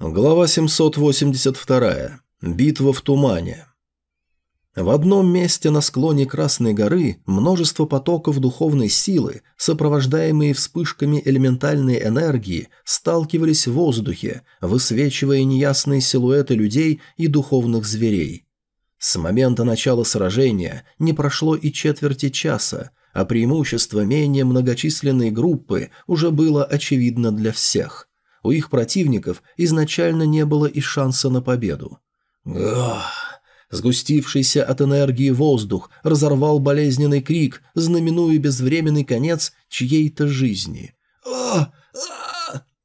Глава 782. Битва в тумане. В одном месте на склоне Красной горы множество потоков духовной силы, сопровождаемые вспышками элементальной энергии, сталкивались в воздухе, высвечивая неясные силуэты людей и духовных зверей. С момента начала сражения не прошло и четверти часа, а преимущество менее многочисленной группы уже было очевидно для всех – у их противников изначально не было и шанса на победу. Ах! Сгустившийся от энергии воздух разорвал болезненный крик, знаменуя безвременный конец чьей-то жизни.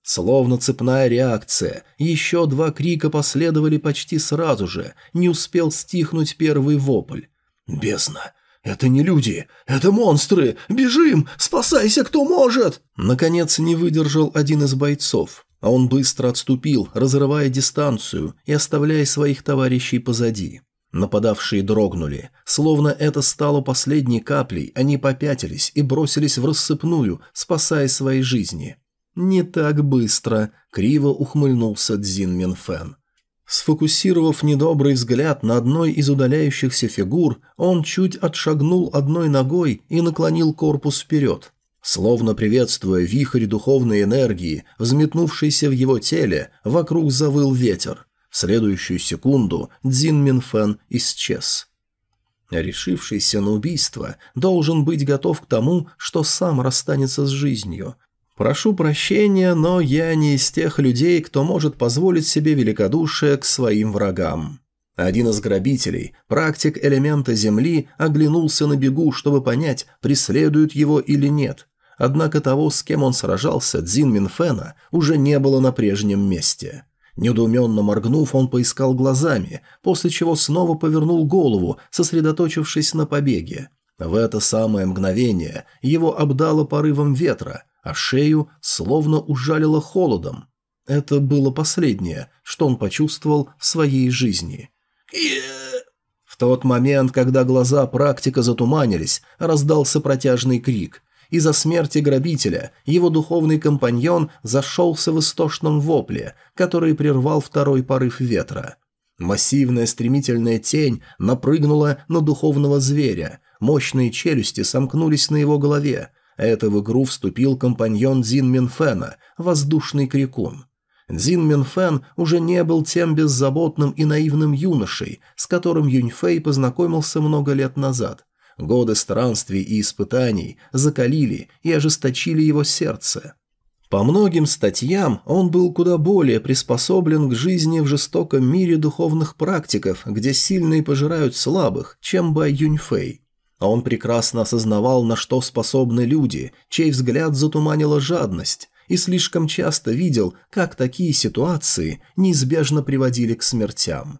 Словно цепная реакция, еще два крика последовали почти сразу же, не успел стихнуть первый вопль. «Бездна! «Это не люди! Это монстры! Бежим! Спасайся, кто может!» Наконец не выдержал один из бойцов а он быстро отступил, разрывая дистанцию и оставляя своих товарищей позади. Нападавшие дрогнули. Словно это стало последней каплей, они попятились и бросились в рассыпную, спасая свои жизни. «Не так быстро», — криво ухмыльнулся Цзин Минфен. Сфокусировав недобрый взгляд на одной из удаляющихся фигур, он чуть отшагнул одной ногой и наклонил корпус вперед. Словно приветствуя вихрь духовной энергии, взметнувшийся в его теле, вокруг завыл ветер. В следующую секунду Дзин Минфен исчез. Решившийся на убийство должен быть готов к тому, что сам расстанется с жизнью. Прошу прощения, но я не из тех людей, кто может позволить себе великодушие к своим врагам. Один из грабителей, практик элемента Земли, оглянулся на бегу, чтобы понять, преследуют его или нет. Однако того, с кем он сражался, Дзин Минфена, уже не было на прежнем месте. Недоуменно моргнув, он поискал глазами, после чего снова повернул голову, сосредоточившись на побеге. В это самое мгновение его обдало порывом ветра, а шею словно ужалило холодом. Это было последнее, что он почувствовал в своей жизни. В тот момент, когда глаза практика затуманились, раздался протяжный крик. Из-за смерти грабителя его духовный компаньон зашелся в истошном вопле, который прервал второй порыв ветра. Массивная стремительная тень напрыгнула на духовного зверя, мощные челюсти сомкнулись на его голове, это в игру вступил компаньон Зин Минфена, воздушный крикун. Дзин Минфен уже не был тем беззаботным и наивным юношей, с которым Юньфэй познакомился много лет назад. Годы странствий и испытаний закалили и ожесточили его сердце. По многим статьям он был куда более приспособлен к жизни в жестоком мире духовных практиков, где сильные пожирают слабых, чем Бай Юньфэй. А он прекрасно осознавал, на что способны люди, чей взгляд затуманила жадность, и слишком часто видел, как такие ситуации неизбежно приводили к смертям.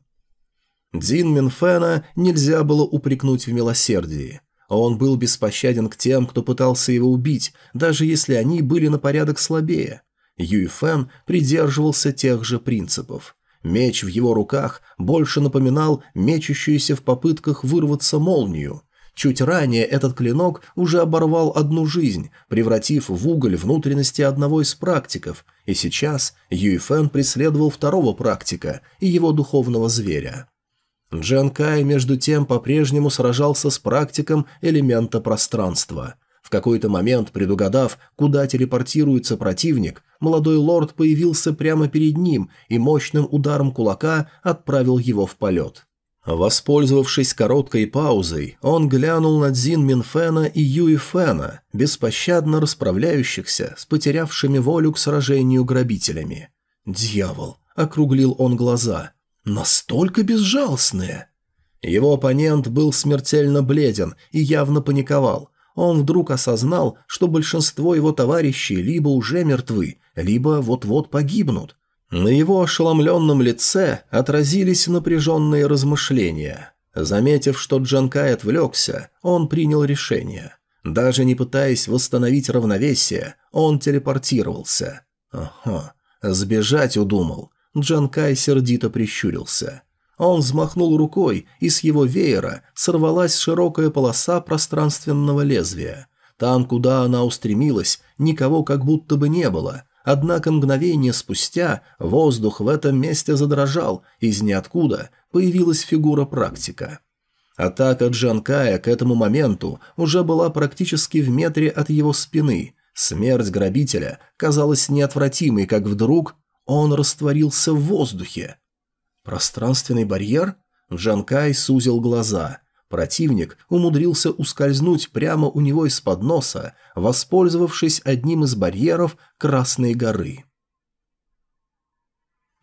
Дин Минфена нельзя было упрекнуть в милосердии. Он был беспощаден к тем, кто пытался его убить, даже если они были на порядок слабее. Юй Фэн придерживался тех же принципов. Меч в его руках больше напоминал мечущуюся в попытках вырваться молнию. Чуть ранее этот клинок уже оборвал одну жизнь, превратив в уголь внутренности одного из практиков, и сейчас Юй Фэн преследовал второго практика и его духовного зверя. Джан Кай, между тем, по-прежнему сражался с практиком элемента пространства. В какой-то момент, предугадав, куда телепортируется противник, молодой лорд появился прямо перед ним и мощным ударом кулака отправил его в полет. Воспользовавшись короткой паузой, он глянул на Дзин Минфена и Юи Фена, беспощадно расправляющихся с потерявшими волю к сражению грабителями. «Дьявол!» – округлил он глаза – Настолько безжалостные. Его оппонент был смертельно бледен и явно паниковал. Он вдруг осознал, что большинство его товарищей либо уже мертвы, либо вот-вот погибнут. На его ошеломленном лице отразились напряженные размышления. Заметив, что Джанкай отвлекся, он принял решение. Даже не пытаясь восстановить равновесие, он телепортировался. Ага, сбежать удумал. Джан Кай сердито прищурился. Он взмахнул рукой, и с его веера сорвалась широкая полоса пространственного лезвия. Там, куда она устремилась, никого как будто бы не было, Однако мгновение спустя воздух в этом месте задрожал, из ниоткуда появилась фигура практика. Атака Джанкая к этому моменту уже была практически в метре от его спины. Смерть грабителя казалась неотвратимой, как вдруг он растворился в воздухе. Пространственный барьер? Джанкай сузил глаза. Противник умудрился ускользнуть прямо у него из-под носа, воспользовавшись одним из барьеров Красной горы.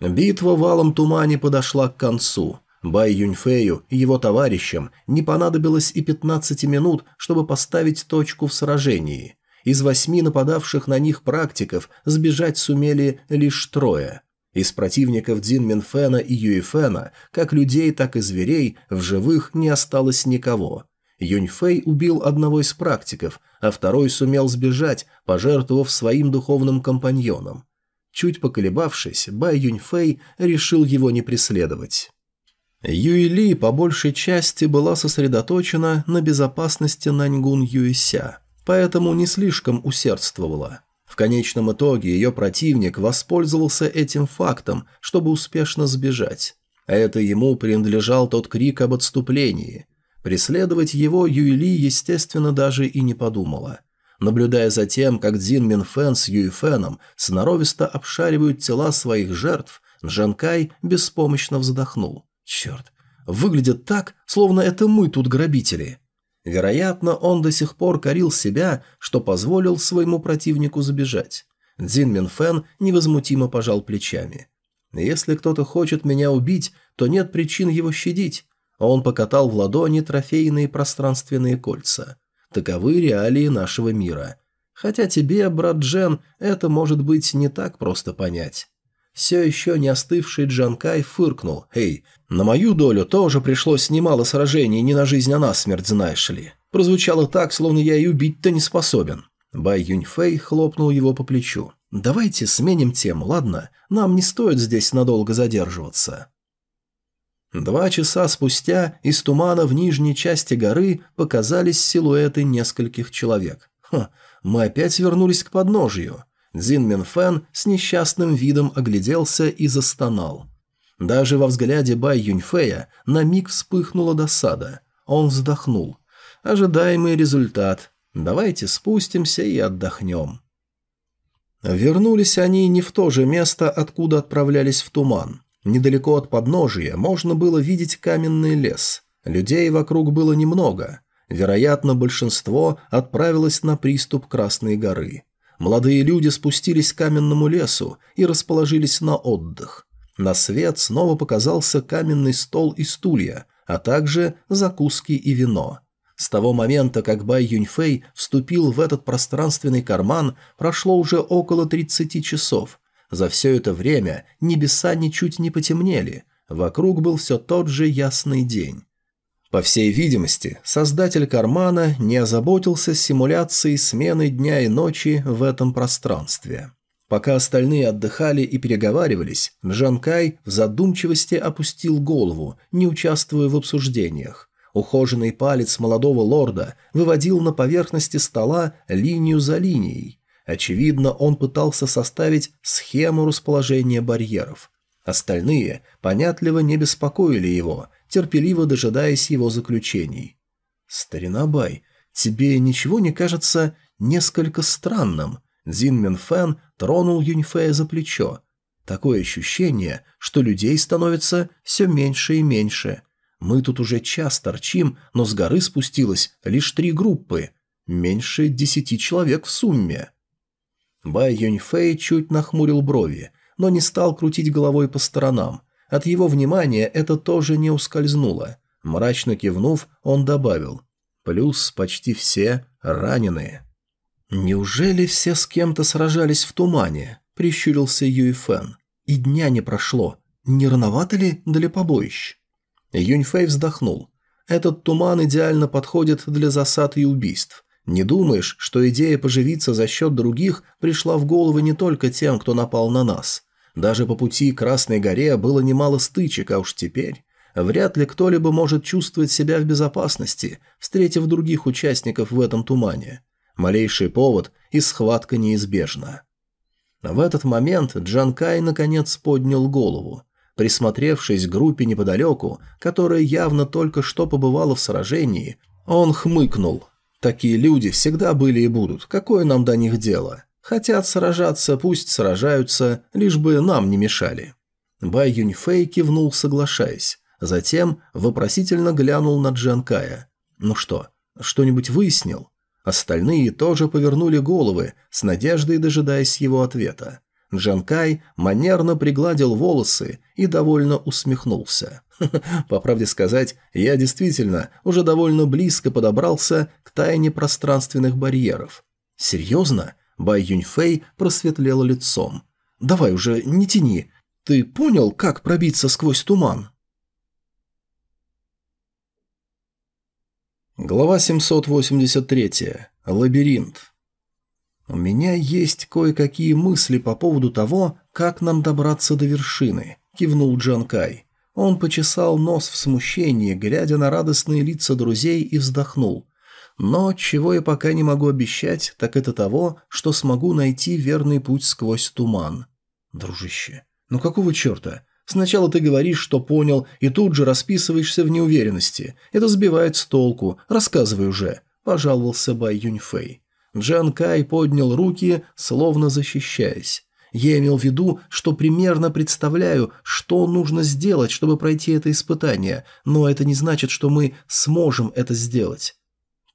Битва в алом тумане подошла к концу. Бай Юньфею и его товарищам не понадобилось и 15 минут, чтобы поставить точку в сражении. Из восьми нападавших на них практиков сбежать сумели лишь трое. Из противников Дин Минфена и Юйфена, как людей, так и зверей, в живых не осталось никого. Юньфэй убил одного из практиков, а второй сумел сбежать, пожертвовав своим духовным компаньоном. Чуть поколебавшись, Бай Юньфэй решил его не преследовать. Юйли по большей части была сосредоточена на безопасности Наньгун Юйся, поэтому не слишком усердствовала. В конечном итоге ее противник воспользовался этим фактом, чтобы успешно сбежать. А это ему принадлежал тот крик об отступлении. Преследовать его Юйли, естественно, даже и не подумала. Наблюдая за тем, как Дзин Минфен с Юйфеном сноровисто обшаривают тела своих жертв, Джанкай беспомощно вздохнул. Черт, выглядит так, словно это мы тут грабители. Вероятно, он до сих пор корил себя, что позволил своему противнику забежать. Дзин Минфен невозмутимо пожал плечами. «Если кто-то хочет меня убить, то нет причин его щадить». Он покатал в ладони трофейные пространственные кольца. Таковы реалии нашего мира. Хотя тебе, брат Джен, это может быть не так просто понять. Все еще не остывший Джанкай фыркнул. «Эй, на мою долю тоже пришлось немало сражений не на жизнь, а на смерть, знаешь ли. Прозвучало так, словно я и убить-то не способен». Бай Юньфэй хлопнул его по плечу. «Давайте сменим тему, ладно? Нам не стоит здесь надолго задерживаться». Два часа спустя из тумана в нижней части горы показались силуэты нескольких человек. Ха, мы опять вернулись к подножию. Цзин Минфэн с несчастным видом огляделся и застонал. Даже во взгляде Бай Юньфэя на миг вспыхнула досада. Он вздохнул. Ожидаемый результат. Давайте спустимся и отдохнем. Вернулись они не в то же место, откуда отправлялись в туман. Недалеко от подножия можно было видеть каменный лес. Людей вокруг было немного. Вероятно, большинство отправилось на приступ Красной горы. Молодые люди спустились к каменному лесу и расположились на отдых. На свет снова показался каменный стол и стулья, а также закуски и вино. С того момента, как Бай Юньфэй вступил в этот пространственный карман, прошло уже около 30 часов. За все это время небеса ничуть не потемнели, вокруг был все тот же ясный день. По всей видимости, создатель кармана не озаботился симуляцией смены дня и ночи в этом пространстве. Пока остальные отдыхали и переговаривались, Джанкай в задумчивости опустил голову, не участвуя в обсуждениях. Ухоженный палец молодого лорда выводил на поверхности стола линию за линией. Очевидно, он пытался составить схему расположения барьеров. Остальные понятливо не беспокоили его, терпеливо дожидаясь его заключений. «Старина Бай, тебе ничего не кажется несколько странным?» Зин Минфэн тронул Юньфея за плечо. «Такое ощущение, что людей становится все меньше и меньше. Мы тут уже час торчим, но с горы спустилось лишь три группы. Меньше десяти человек в сумме». Бай Юньфэй чуть нахмурил брови, но не стал крутить головой по сторонам. От его внимания это тоже не ускользнуло. Мрачно кивнув, он добавил. Плюс почти все раненые. «Неужели все с кем-то сражались в тумане?» – прищурился Юйфэн. «И дня не прошло. Не рановато ли для побоищ?» Юньфэй вздохнул. «Этот туман идеально подходит для засад и убийств. Не думаешь, что идея поживиться за счет других пришла в голову не только тем, кто напал на нас? Даже по пути к Красной горе было немало стычек, а уж теперь... Вряд ли кто-либо может чувствовать себя в безопасности, встретив других участников в этом тумане. Малейший повод, и схватка неизбежна. В этот момент Джанкай наконец поднял голову. Присмотревшись к группе неподалеку, которая явно только что побывала в сражении, он хмыкнул. «Такие люди всегда были и будут. Какое нам до них дело? Хотят сражаться, пусть сражаются, лишь бы нам не мешали». Бай Юньфэй кивнул, соглашаясь. Затем вопросительно глянул на Джанкая. «Ну что, что-нибудь выяснил?» Остальные тоже повернули головы, с надеждой дожидаясь его ответа. Джанкай манерно пригладил волосы и довольно усмехнулся. По правде сказать, я действительно уже довольно близко подобрался к тайне пространственных барьеров. Серьезно? Бай Юньфэй просветлела лицом. Давай уже, не тяни. Ты понял, как пробиться сквозь туман? Глава 783. Лабиринт. «У меня есть кое-какие мысли по поводу того, как нам добраться до вершины», – кивнул Джан Кай. Он почесал нос в смущении, глядя на радостные лица друзей и вздохнул. «Но чего я пока не могу обещать, так это того, что смогу найти верный путь сквозь туман». «Дружище, ну какого черта? Сначала ты говоришь, что понял, и тут же расписываешься в неуверенности. Это сбивает с толку. Рассказывай уже», – пожаловался Бай Юньфэй. Джан Кай поднял руки, словно защищаясь. Я имел в виду, что примерно представляю, что нужно сделать, чтобы пройти это испытание, но это не значит, что мы сможем это сделать.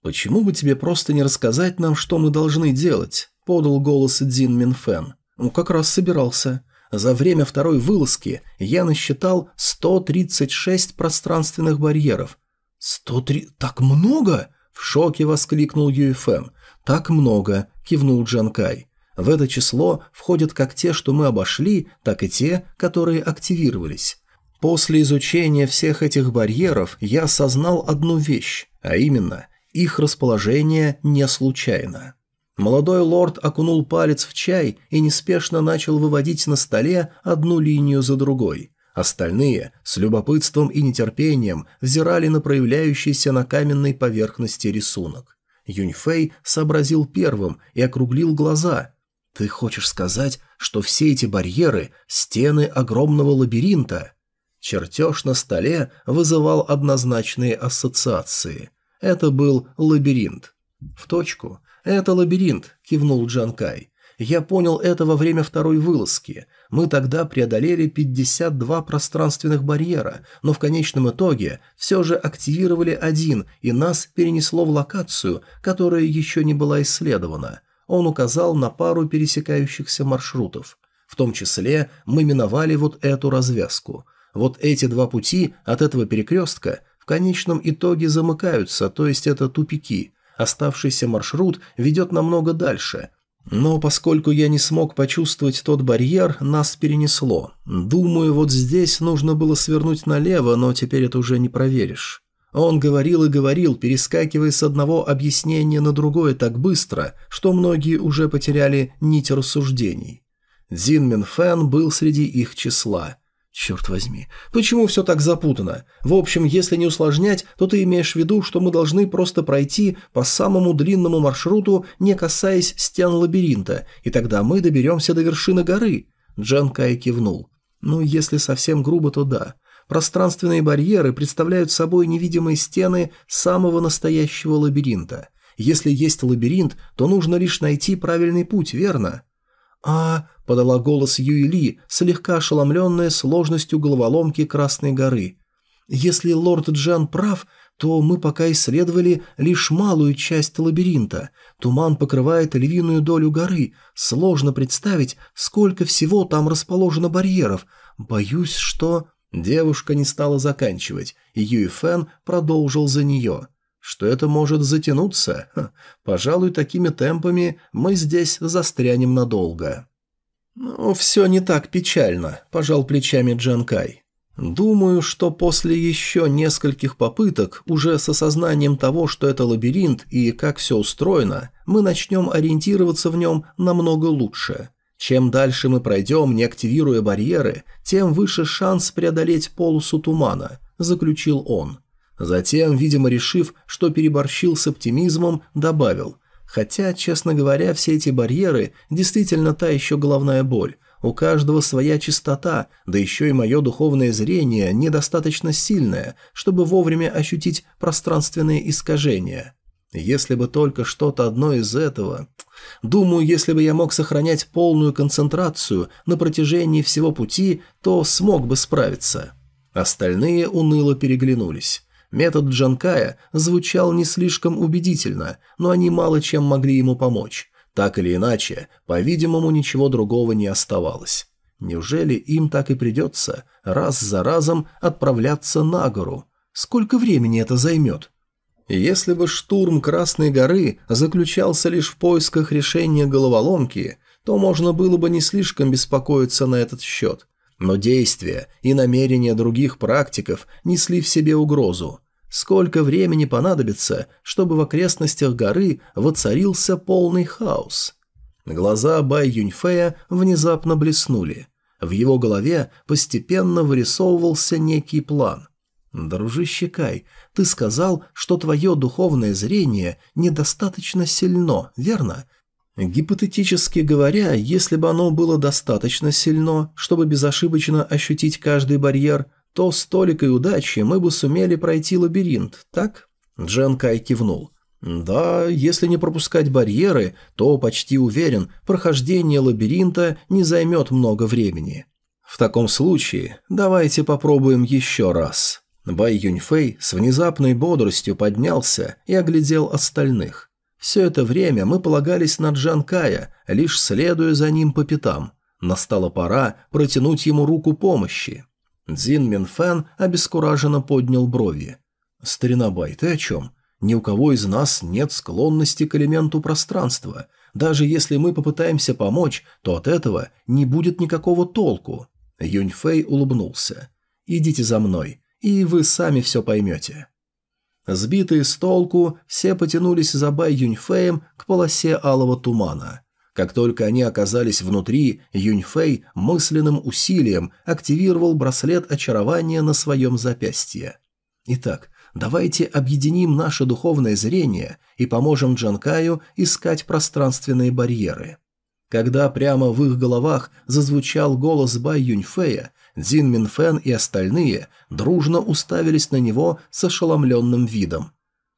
«Почему бы тебе просто не рассказать нам, что мы должны делать?» – подал голос Дин Минфен. «Ну, как раз собирался. За время второй вылазки я насчитал 136 пространственных барьеров». «103... так много?» – в шоке воскликнул Юэфэн. «Так много», – кивнул Джанкай. «В это число входят как те, что мы обошли, так и те, которые активировались. После изучения всех этих барьеров я осознал одну вещь, а именно, их расположение не случайно». Молодой лорд окунул палец в чай и неспешно начал выводить на столе одну линию за другой. Остальные с любопытством и нетерпением взирали на проявляющийся на каменной поверхности рисунок. Юньфэй сообразил первым и округлил глаза. «Ты хочешь сказать, что все эти барьеры – стены огромного лабиринта?» Чертеж на столе вызывал однозначные ассоциации. Это был лабиринт. «В точку. Это лабиринт», – кивнул Джанкай. «Я понял это во время второй вылазки. Мы тогда преодолели 52 пространственных барьера, но в конечном итоге все же активировали один, и нас перенесло в локацию, которая еще не была исследована. Он указал на пару пересекающихся маршрутов. В том числе мы миновали вот эту развязку. Вот эти два пути от этого перекрестка в конечном итоге замыкаются, то есть это тупики. Оставшийся маршрут ведет намного дальше, но поскольку я не смог почувствовать тот барьер, нас перенесло. Думаю, вот здесь нужно было свернуть налево, но теперь это уже не проверишь. Он говорил и говорил, перескакивая с одного объяснения на другое так быстро, что многие уже потеряли нить рассуждений. Дзин Минфэн был среди их числа. Черт возьми, почему все так запутано? В общем, если не усложнять, то ты имеешь в виду, что мы должны просто пройти по самому длинному маршруту, не касаясь стен лабиринта, и тогда мы доберемся до вершины горы. Джан Кай кивнул. Ну, если совсем грубо, то да. Пространственные барьеры представляют собой невидимые стены самого настоящего лабиринта. Если есть лабиринт, то нужно лишь найти правильный путь, верно? А подала голос Юили, слегка ошеломленная сложностью головоломки Красной горы. «Если лорд Джан прав, то мы пока исследовали лишь малую часть лабиринта. Туман покрывает львиную долю горы. Сложно представить, сколько всего там расположено барьеров. Боюсь, что...» Девушка не стала заканчивать, и Юй Фэн продолжил за нее. «Что это может затянуться? Ха, пожалуй, такими темпами мы здесь застрянем надолго». «Ну, все не так печально», – пожал плечами Джанкай. «Думаю, что после еще нескольких попыток, уже с осознанием того, что это лабиринт и как все устроено, мы начнем ориентироваться в нем намного лучше. Чем дальше мы пройдем, не активируя барьеры, тем выше шанс преодолеть полосу тумана», – заключил он. Затем, видимо решив, что переборщил с оптимизмом, добавил – Хотя, честно говоря, все эти барьеры действительно та еще головная боль. У каждого своя чистота, да еще и мое духовное зрение недостаточно сильное, чтобы вовремя ощутить пространственные искажения. Если бы только что-то одно из этого... Думаю, если бы я мог сохранять полную концентрацию на протяжении всего пути, то смог бы справиться. Остальные уныло переглянулись. Метод Джанкая звучал не слишком убедительно, но они мало чем могли ему помочь. Так или иначе, по-видимому, ничего другого не оставалось. Неужели им так и придется раз за разом отправляться на гору? Сколько времени это займет? Если бы штурм Красной горы заключался лишь в поисках решения головоломки, то можно было бы не слишком беспокоиться на этот счет. Но действия и намерения других практиков несли в себе угрозу. Сколько времени понадобится, чтобы в окрестностях горы воцарился полный хаос? Глаза Бай Юньфея внезапно блеснули. В его голове постепенно вырисовывался некий план. «Дружище Кай, ты сказал, что твое духовное зрение недостаточно сильно, верно? Гипотетически говоря, если бы оно было достаточно сильно, чтобы безошибочно ощутить каждый барьер, то с толикой удачи мы бы сумели пройти лабиринт, так? Джен Кай кивнул. Да, если не пропускать барьеры, то почти уверен, прохождение лабиринта не займет много времени. В таком случае давайте попробуем еще раз. Бай Юньфэй с внезапной бодростью поднялся и оглядел остальных. Все это время мы полагались на Джанкая, лишь следуя за ним по пятам. Настала пора протянуть ему руку помощи. Дзин Минфэн обескураженно поднял брови. «Старина Бай, ты о чем? Ни у кого из нас нет склонности к элементу пространства. Даже если мы попытаемся помочь, то от этого не будет никакого толку». Юньфэй улыбнулся. «Идите за мной, и вы сами все поймете». Сбитые с толку, все потянулись за Бай Юньфеем к полосе алого тумана. Как только они оказались внутри, Юньфэй мысленным усилием активировал браслет очарования на своем запястье. Итак, давайте объединим наше духовное зрение и поможем Джанкаю искать пространственные барьеры. Когда прямо в их головах зазвучал голос Бай Юньфэя, Дзин Минфэн и остальные дружно уставились на него с ошеломленным видом.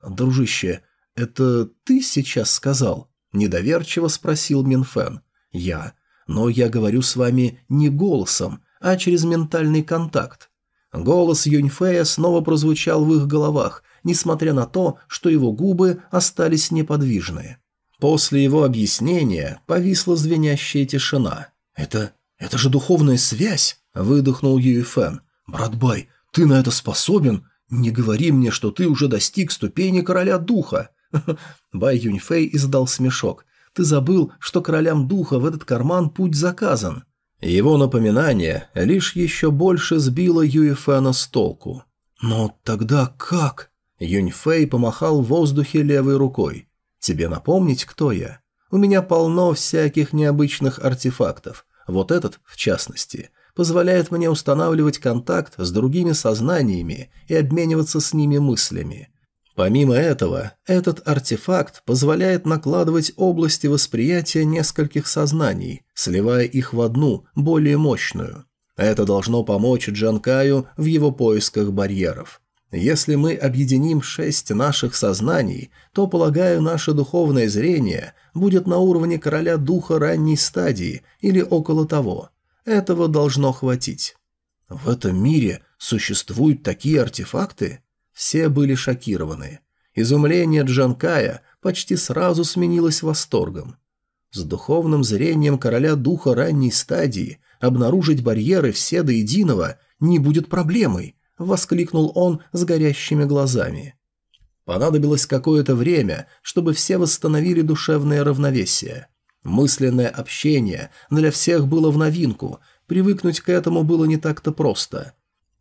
«Дружище, это ты сейчас сказал?» – недоверчиво спросил Минфэн. «Я. Но я говорю с вами не голосом, а через ментальный контакт». Голос Юньфэя снова прозвучал в их головах, несмотря на то, что его губы остались неподвижны. После его объяснения повисла звенящая тишина. «Это... это же духовная связь!» – выдохнул Юэфэн. «Брат Бай, ты на это способен? Не говори мне, что ты уже достиг ступени короля духа!» Бай Юньфэй издал смешок. «Ты забыл, что королям духа в этот карман путь заказан». Его напоминание лишь еще больше сбило Юэфэна с толку. «Но тогда как?» Юньфэй помахал в воздухе левой рукой. «Тебе напомнить, кто я? У меня полно всяких необычных артефактов. Вот этот, в частности позволяет мне устанавливать контакт с другими сознаниями и обмениваться с ними мыслями. Помимо этого, этот артефакт позволяет накладывать области восприятия нескольких сознаний, сливая их в одну, более мощную. Это должно помочь Джанкаю в его поисках барьеров. Если мы объединим шесть наших сознаний, то, полагаю, наше духовное зрение будет на уровне короля духа ранней стадии или около того – этого должно хватить. В этом мире существуют такие артефакты? Все были шокированы. Изумление Джанкая почти сразу сменилось восторгом. С духовным зрением короля духа ранней стадии обнаружить барьеры все до единого не будет проблемой, воскликнул он с горящими глазами. Понадобилось какое-то время, чтобы все восстановили душевное равновесие. Мысленное общение для всех было в новинку, привыкнуть к этому было не так-то просто.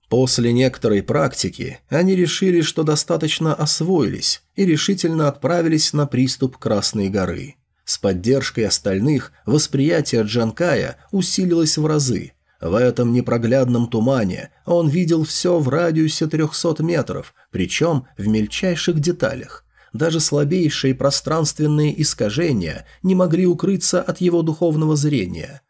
После некоторой практики они решили, что достаточно освоились, и решительно отправились на приступ Красной горы. С поддержкой остальных восприятие Джанкая усилилось в разы. В этом непроглядном тумане он видел все в радиусе 300 метров, причем в мельчайших деталях – даже слабейшие пространственные искажения не могли укрыться от его духовного зрения.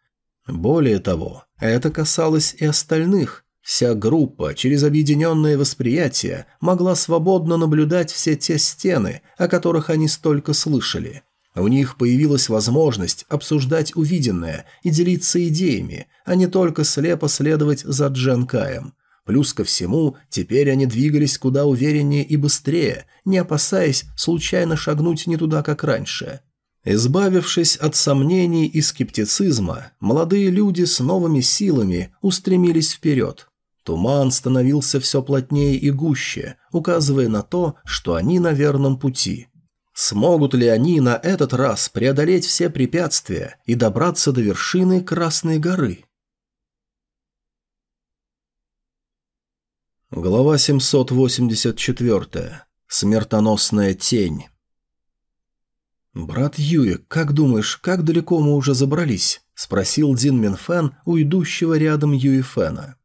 Более того, это касалось и остальных. Вся группа через объединенное восприятие могла свободно наблюдать все те стены, о которых они столько слышали. У них появилась возможность обсуждать увиденное и делиться идеями, а не только слепо следовать за Джанкаем. Плюс ко всему, теперь они двигались куда увереннее и быстрее, не опасаясь случайно шагнуть не туда, как раньше. Избавившись от сомнений и скептицизма, молодые люди с новыми силами устремились вперед. Туман становился все плотнее и гуще, указывая на то, что они на верном пути. Смогут ли они на этот раз преодолеть все препятствия и добраться до вершины Красной горы? Глава 784. Смертоносная тень. «Брат Юи, как думаешь, как далеко мы уже забрались?» – спросил Дин Минфен у идущего рядом Юи Фэна.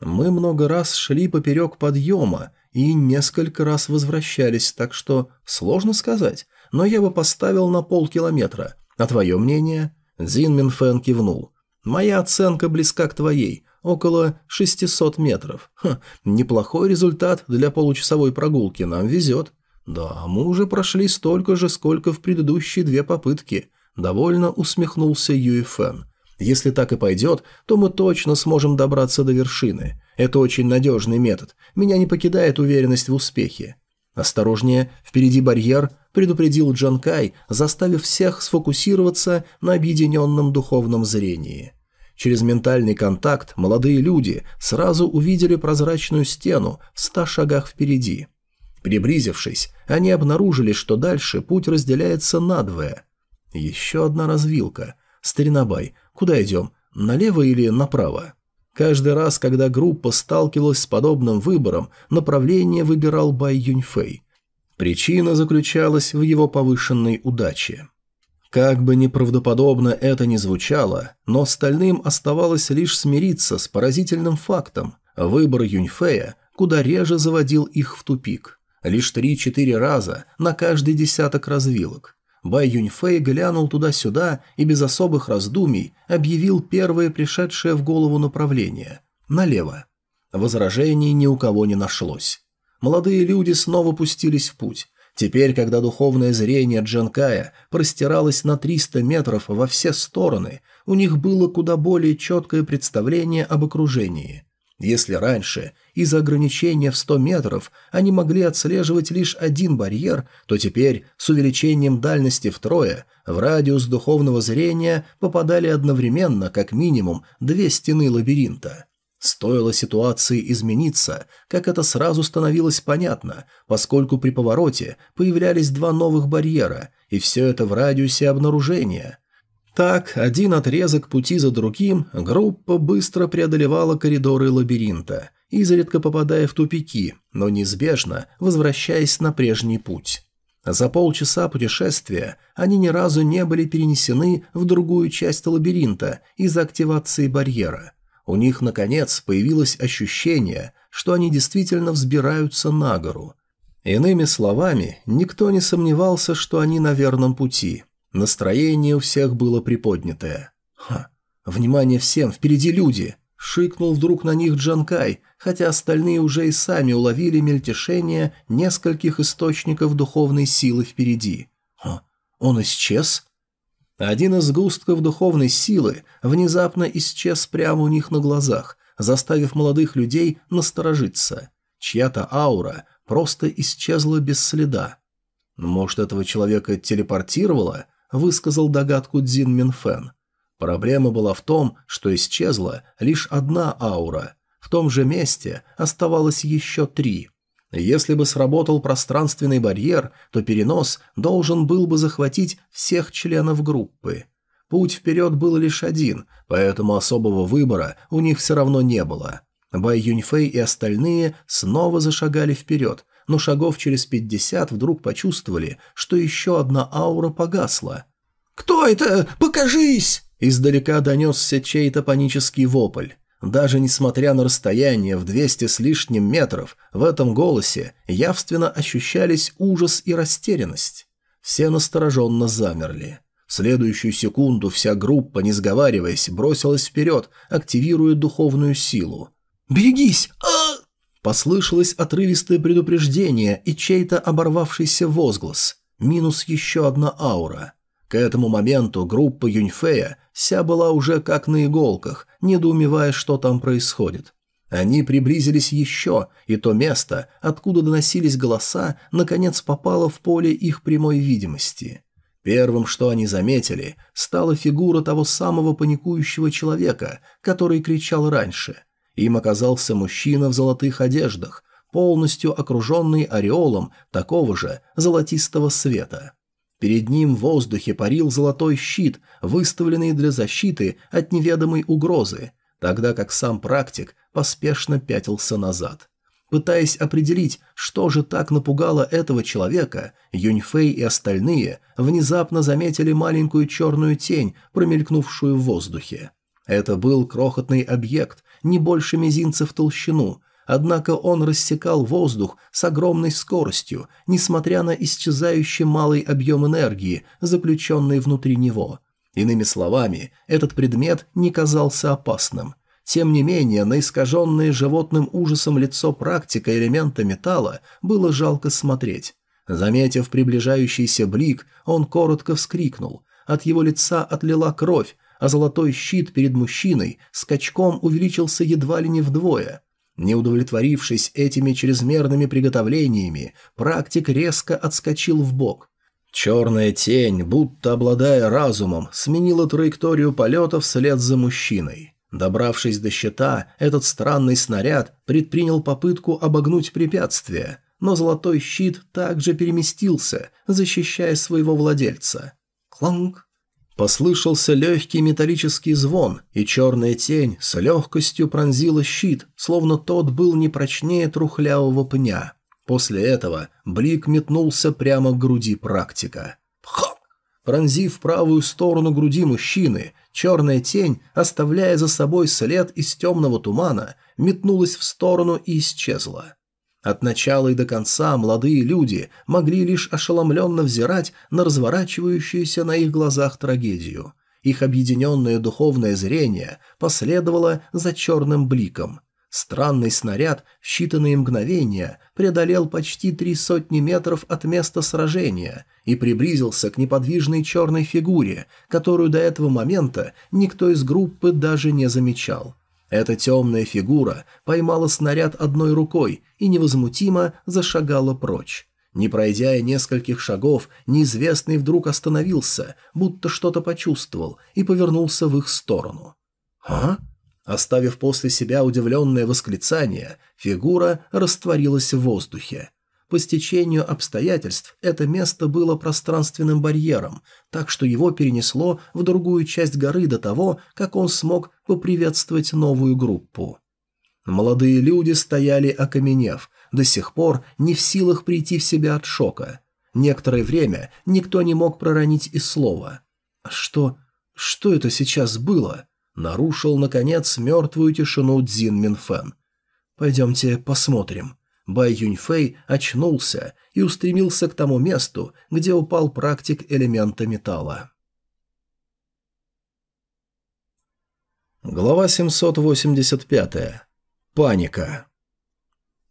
«Мы много раз шли поперек подъема и несколько раз возвращались, так что сложно сказать, но я бы поставил на полкилометра. А твое мнение?» Дин Минфен кивнул. «Моя оценка близка к твоей, около 600 метров. Ха, неплохой результат для получасовой прогулки, нам везет. Да, мы уже прошли столько же, сколько в предыдущие две попытки. Довольно усмехнулся Юэфэн. Если так и пойдет, то мы точно сможем добраться до вершины. Это очень надежный метод. Меня не покидает уверенность в успехе. «Осторожнее, впереди барьер», – предупредил Джанкай, заставив всех сфокусироваться на объединенном духовном зрении. Через ментальный контакт молодые люди сразу увидели прозрачную стену в ста шагах впереди. Приблизившись, они обнаружили, что дальше путь разделяется надвое. Еще одна развилка. Старинабай, куда идем? Налево или направо? Каждый раз, когда группа сталкивалась с подобным выбором, направление выбирал Бай Юньфэй. Причина заключалась в его повышенной удаче. Как бы неправдоподобно это ни звучало, но остальным оставалось лишь смириться с поразительным фактом. Выбор Юньфея куда реже заводил их в тупик. Лишь три-четыре раза на каждый десяток развилок. Бай Юньфэй глянул туда-сюда и без особых раздумий объявил первое пришедшее в голову направление – налево. Возражений ни у кого не нашлось. Молодые люди снова пустились в путь. Теперь, когда духовное зрение Джанкая простиралось на 300 метров во все стороны, у них было куда более четкое представление об окружении. Если раньше из-за ограничения в 100 метров они могли отслеживать лишь один барьер, то теперь с увеличением дальности втрое в радиус духовного зрения попадали одновременно как минимум две стены лабиринта. Стоило ситуации измениться, как это сразу становилось понятно, поскольку при повороте появлялись два новых барьера, и все это в радиусе обнаружения. Так, один отрезок пути за другим, группа быстро преодолевала коридоры лабиринта, изредка попадая в тупики, но неизбежно возвращаясь на прежний путь. За полчаса путешествия они ни разу не были перенесены в другую часть лабиринта из-за активации барьера – у них, наконец, появилось ощущение, что они действительно взбираются на гору. Иными словами, никто не сомневался, что они на верном пути. Настроение у всех было приподнятое. «Ха! Внимание всем! Впереди люди!» – шикнул вдруг на них Джанкай, хотя остальные уже и сами уловили мельтешение нескольких источников духовной силы впереди. «Ха! Он исчез?» Один из густков духовной силы внезапно исчез прямо у них на глазах, заставив молодых людей насторожиться. Чья-то аура просто исчезла без следа. «Может, этого человека телепортировало?» – высказал догадку Дзин Минфен. Проблема была в том, что исчезла лишь одна аура. В том же месте оставалось еще три. Если бы сработал пространственный барьер, то перенос должен был бы захватить всех членов группы. Путь вперед был лишь один, поэтому особого выбора у них все равно не было. Бай Юньфэй и остальные снова зашагали вперед, но шагов через пятьдесят вдруг почувствовали, что еще одна аура погасла. «Кто это? Покажись!» Издалека донесся чей-то панический вопль. Даже несмотря на расстояние в 200 с лишним метров, в этом голосе явственно ощущались ужас и растерянность. Все настороженно замерли. В следующую секунду вся группа, не сговариваясь, бросилась вперед, активируя духовную силу. «Берегись! а Послышалось отрывистое предупреждение и чей-то оборвавшийся возглас. Минус еще одна аура. К этому моменту группа Юньфея вся была уже как на иголках, недоумевая, что там происходит. Они приблизились еще, и то место, откуда доносились голоса, наконец попало в поле их прямой видимости. Первым, что они заметили, стала фигура того самого паникующего человека, который кричал раньше. Им оказался мужчина в золотых одеждах, полностью окруженный ореолом такого же золотистого света. Перед ним в воздухе парил золотой щит, выставленный для защиты от неведомой угрозы, тогда как сам практик поспешно пятился назад. Пытаясь определить, что же так напугало этого человека, Юньфэй и остальные внезапно заметили маленькую черную тень, промелькнувшую в воздухе. Это был крохотный объект, не больше мизинца в толщину, однако он рассекал воздух с огромной скоростью, несмотря на исчезающий малый объем энергии, заключенный внутри него. Иными словами, этот предмет не казался опасным – тем не менее, на искаженное животным ужасом лицо практика элемента металла было жалко смотреть. Заметив приближающийся блик, он коротко вскрикнул. От его лица отлила кровь, а золотой щит перед мужчиной скачком увеличился едва ли не вдвое. Не удовлетворившись этими чрезмерными приготовлениями, практик резко отскочил в бок. Черная тень, будто обладая разумом, сменила траекторию полета вслед за мужчиной. Добравшись до щита, этот странный снаряд предпринял попытку обогнуть препятствие, но золотой щит также переместился, защищая своего владельца. Кланг! Послышался легкий металлический звон, и черная тень с легкостью пронзила щит, словно тот был не прочнее трухлявого пня. После этого блик метнулся прямо к груди практика. Ха! Пронзив правую сторону груди мужчины, Черная тень, оставляя за собой след из темного тумана, метнулась в сторону и исчезла. От начала и до конца молодые люди могли лишь ошеломленно взирать на разворачивающуюся на их глазах трагедию. Их объединенное духовное зрение последовало за черным бликом – Странный снаряд в считанные мгновения преодолел почти три сотни метров от места сражения и приблизился к неподвижной черной фигуре, которую до этого момента никто из группы даже не замечал. Эта темная фигура поймала снаряд одной рукой и невозмутимо зашагала прочь. Не пройдя нескольких шагов, неизвестный вдруг остановился, будто что-то почувствовал, и повернулся в их сторону. «А?» Оставив после себя удивленное восклицание, фигура растворилась в воздухе. По стечению обстоятельств это место было пространственным барьером, так что его перенесло в другую часть горы до того, как он смог поприветствовать новую группу. Молодые люди стояли окаменев, до сих пор не в силах прийти в себя от шока. Некоторое время никто не мог проронить и слова. «Что... что это сейчас было?» Нарушил, наконец, мертвую тишину Цзин Минфен. «Пойдемте посмотрим». Бай Юньфэй очнулся и устремился к тому месту, где упал практик элемента металла. Глава 785. Паника.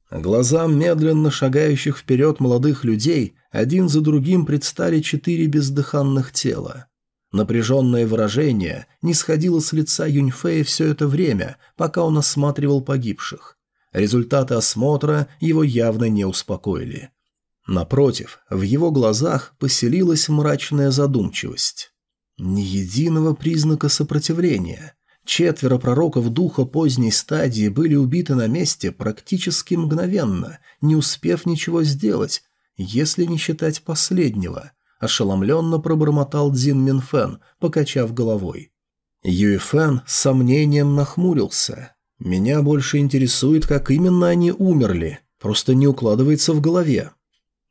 Глазам медленно шагающих вперед молодых людей один за другим предстали четыре бездыханных тела. Напряженное выражение не сходило с лица Юньфея все это время, пока он осматривал погибших. Результаты осмотра его явно не успокоили. Напротив, в его глазах поселилась мрачная задумчивость. Ни единого признака сопротивления. Четверо пророков духа поздней стадии были убиты на месте практически мгновенно, не успев ничего сделать, если не считать последнего – ошеломленно пробормотал Дзин Минфен, покачав головой. Юэфэн с сомнением нахмурился. «Меня больше интересует, как именно они умерли. Просто не укладывается в голове».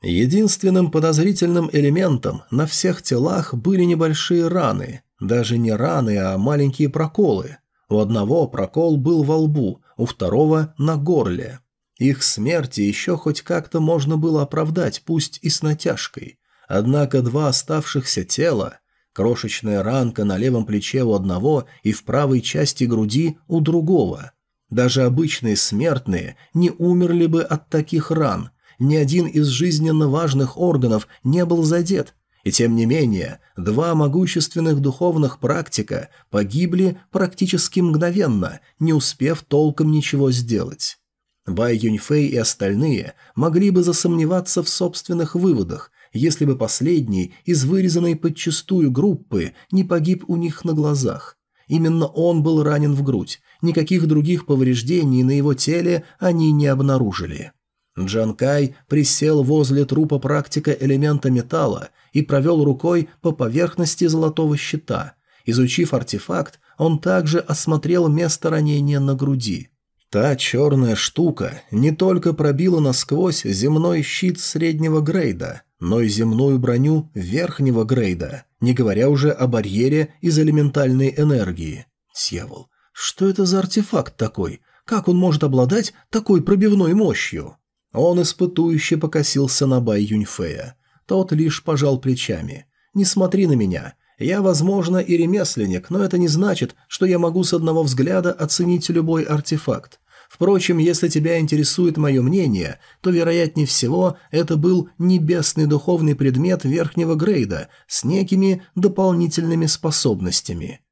Единственным подозрительным элементом на всех телах были небольшие раны. Даже не раны, а маленькие проколы. У одного прокол был во лбу, у второго – на горле. Их смерти еще хоть как-то можно было оправдать, пусть и с натяжкой. Однако два оставшихся тела – крошечная ранка на левом плече у одного и в правой части груди у другого. Даже обычные смертные не умерли бы от таких ран. Ни один из жизненно важных органов не был задет – и тем не менее, два могущественных духовных практика погибли практически мгновенно, не успев толком ничего сделать. Бай Юньфэй и остальные могли бы засомневаться в собственных выводах, если бы последний из вырезанной подчистую группы не погиб у них на глазах. Именно он был ранен в грудь, никаких других повреждений на его теле они не обнаружили. Джанкай присел возле трупа практика элемента металла и провел рукой по поверхности золотого щита. Изучив артефакт, он также осмотрел место ранения на груди. Та черная штука не только пробила насквозь земной щит среднего грейда, но и земную броню верхнего грейда, не говоря уже о барьере из элементальной энергии. Дьявол, что это за артефакт такой? Как он может обладать такой пробивной мощью? Он испытующе покосился на Бай Юньфея. Тот лишь пожал плечами. «Не смотри на меня. Я, возможно, и ремесленник, но это не значит, что я могу с одного взгляда оценить любой артефакт. Впрочем, если тебя интересует мое мнение, то, вероятнее всего, это был небесный духовный предмет верхнего грейда с некими дополнительными способностями».